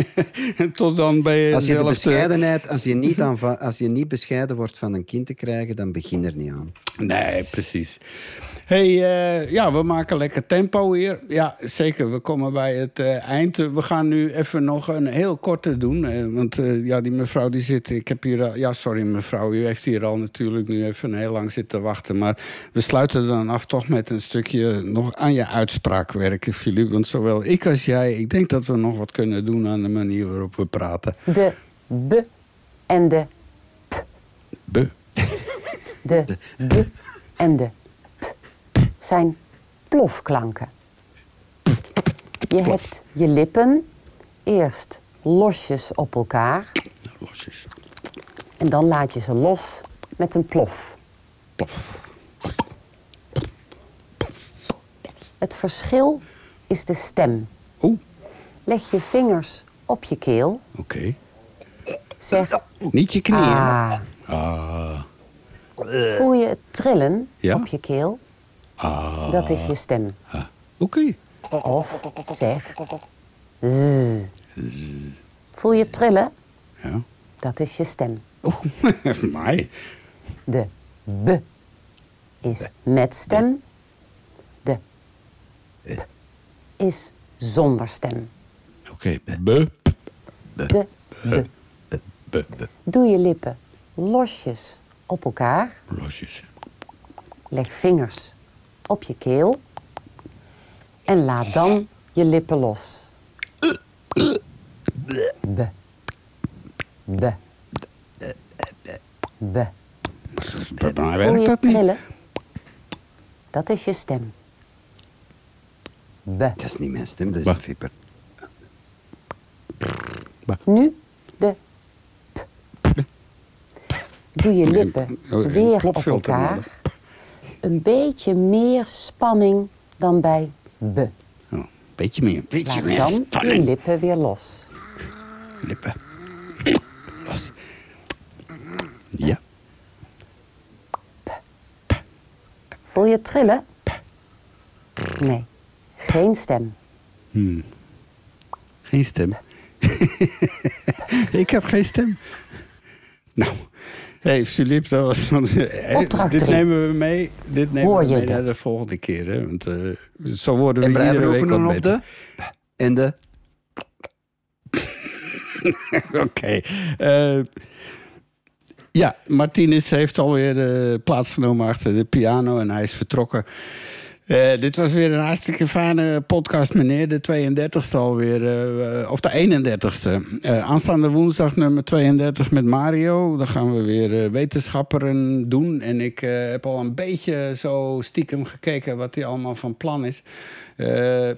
Speaker 1: En Tot dan ben je
Speaker 2: Als je de bescheidenheid, als je, niet als je niet bescheiden wordt van een kind te krijgen, dan begin er niet aan.
Speaker 1: Nee, precies. hey, eh, ja, we maken lekker tempo hier. Ja, zeker. We komen bij het eh, eind. We gaan nu even nog een heel korte doen. eh, want eh, ja, die mevrouw die zit... Ik heb hier... al- ja, sorry mevrouw. U heeft hier al natuurlijk nu even heel lang zitten wachten. Maar we sluiten dan af toch met een stukje nog aan je uitspraak werken, Filip. Want zowel ik als jij... Ik denk dat we nog wat kunnen doen aan de manier waarop we praten.
Speaker 11: De b en de
Speaker 1: Be.
Speaker 11: de b en de p zijn plofklanken. Je hebt je lippen eerst losjes op elkaar
Speaker 1: Losjes.
Speaker 11: en dan laat je ze los met een plof.
Speaker 1: Plof.
Speaker 11: Het verschil is de stem.
Speaker 1: Oeh,
Speaker 11: Leg je vingers op je keel.
Speaker 1: oké.
Speaker 11: Zeg
Speaker 1: Niet je knieën.
Speaker 11: ah.
Speaker 1: Ah.
Speaker 11: Voel je het trillen
Speaker 1: Ja?
Speaker 11: op je keel?
Speaker 1: Ah.
Speaker 11: Dat is je stem.
Speaker 1: Oké.
Speaker 11: Of zeg zzz. Voel je het trillen?
Speaker 1: Ja.
Speaker 11: Dat is je stem.
Speaker 1: Oeh, mij.
Speaker 11: De b is met stem. De p is zonder stem.
Speaker 1: Oké. Be.
Speaker 11: De b.
Speaker 1: Be. Be.
Speaker 11: Doe je lippen losjes op elkaar.
Speaker 1: Losjes.
Speaker 11: Leg vingers op je keel en laat dan je lippen los. Be. Be. Be.
Speaker 1: Bij
Speaker 11: Voel je trillen? Dat is je stem. Be.
Speaker 2: Dat is niet mijn stem, dat is een viper.
Speaker 11: Nu de. Doe je lippen
Speaker 1: Oh,
Speaker 11: weer op elkaar.
Speaker 1: nodig.
Speaker 11: Een beetje meer spanning dan bij be.
Speaker 1: Oh, beetje meer, beetje
Speaker 11: Laat
Speaker 1: meer
Speaker 11: dan je
Speaker 1: spanning.
Speaker 11: lippen weer los.
Speaker 1: Lippen. Los. Ja.
Speaker 11: Voel je trillen? Nee, geen stem.
Speaker 1: Hmm. Geen stem. ik heb geen stem. Nou, hey, Philippe, dat was van,
Speaker 11: Opdracht
Speaker 1: dit
Speaker 11: drie.
Speaker 1: nemen we mee. Dit nemen
Speaker 11: Hoor
Speaker 1: we mee
Speaker 11: de-
Speaker 1: naar de volgende keer. Hè? Want eh, zo worden we
Speaker 2: En blijven
Speaker 1: iedere week
Speaker 2: oefenen
Speaker 1: wat
Speaker 2: op
Speaker 1: beter.
Speaker 2: de... En de...
Speaker 1: Oké. eh, ja, Martinez heeft alweer uh, plaatsgenomen achter de piano en hij is vertrokken. Uh, dit was weer een hartstikke fijne podcast, meneer. De 32e alweer. Uh, of de 31e. Uh, aanstaande woensdag nummer 32 met Mario. Dan gaan we weer wetenschapperen doen. En ik eh, heb al een beetje zo stiekem gekeken wat hij allemaal van plan is. Uh,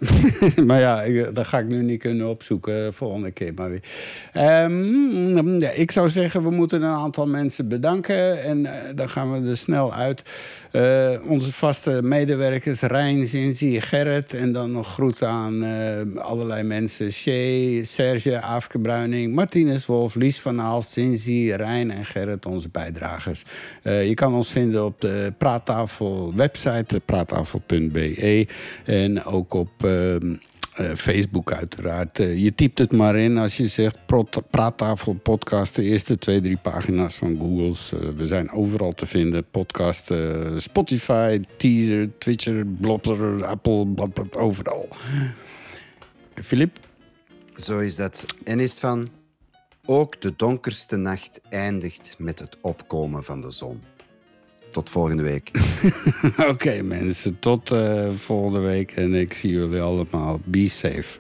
Speaker 1: maar ja, dat ga ik nu niet kunnen opzoeken. Volgende keer maar weer. Um, ja, ik zou zeggen, we moeten een aantal mensen bedanken. En uh, dan gaan we er snel uit. Uh, onze vaste medewerkers, Rijn, Zinzi, Gerrit. En dan nog groeten aan allerlei mensen. Shay, Serge, Aafke Bruining, Martinez Wolf, Lies van Aalst, Zinzi, Rijn en Gerrit, onze bijdragers. je kan ons vinden op de praattafel website, praattafel.be. En ook op uh, uh, Facebook uiteraard. Uh, je typt het maar in als je zegt Praattafel podcast. De eerste twee, drie pagina's van Google's. we zijn overal te vinden. Podcast, Spotify, Teaser, Twitcher, Blobber, Apple, overal. Filip?
Speaker 2: Zo is dat. En is het van... Ook de donkerste nacht eindigt met het opkomen van de zon. Tot volgende week.
Speaker 1: Oké mensen, tot uh, volgende week. En ik zie jullie allemaal. Be safe.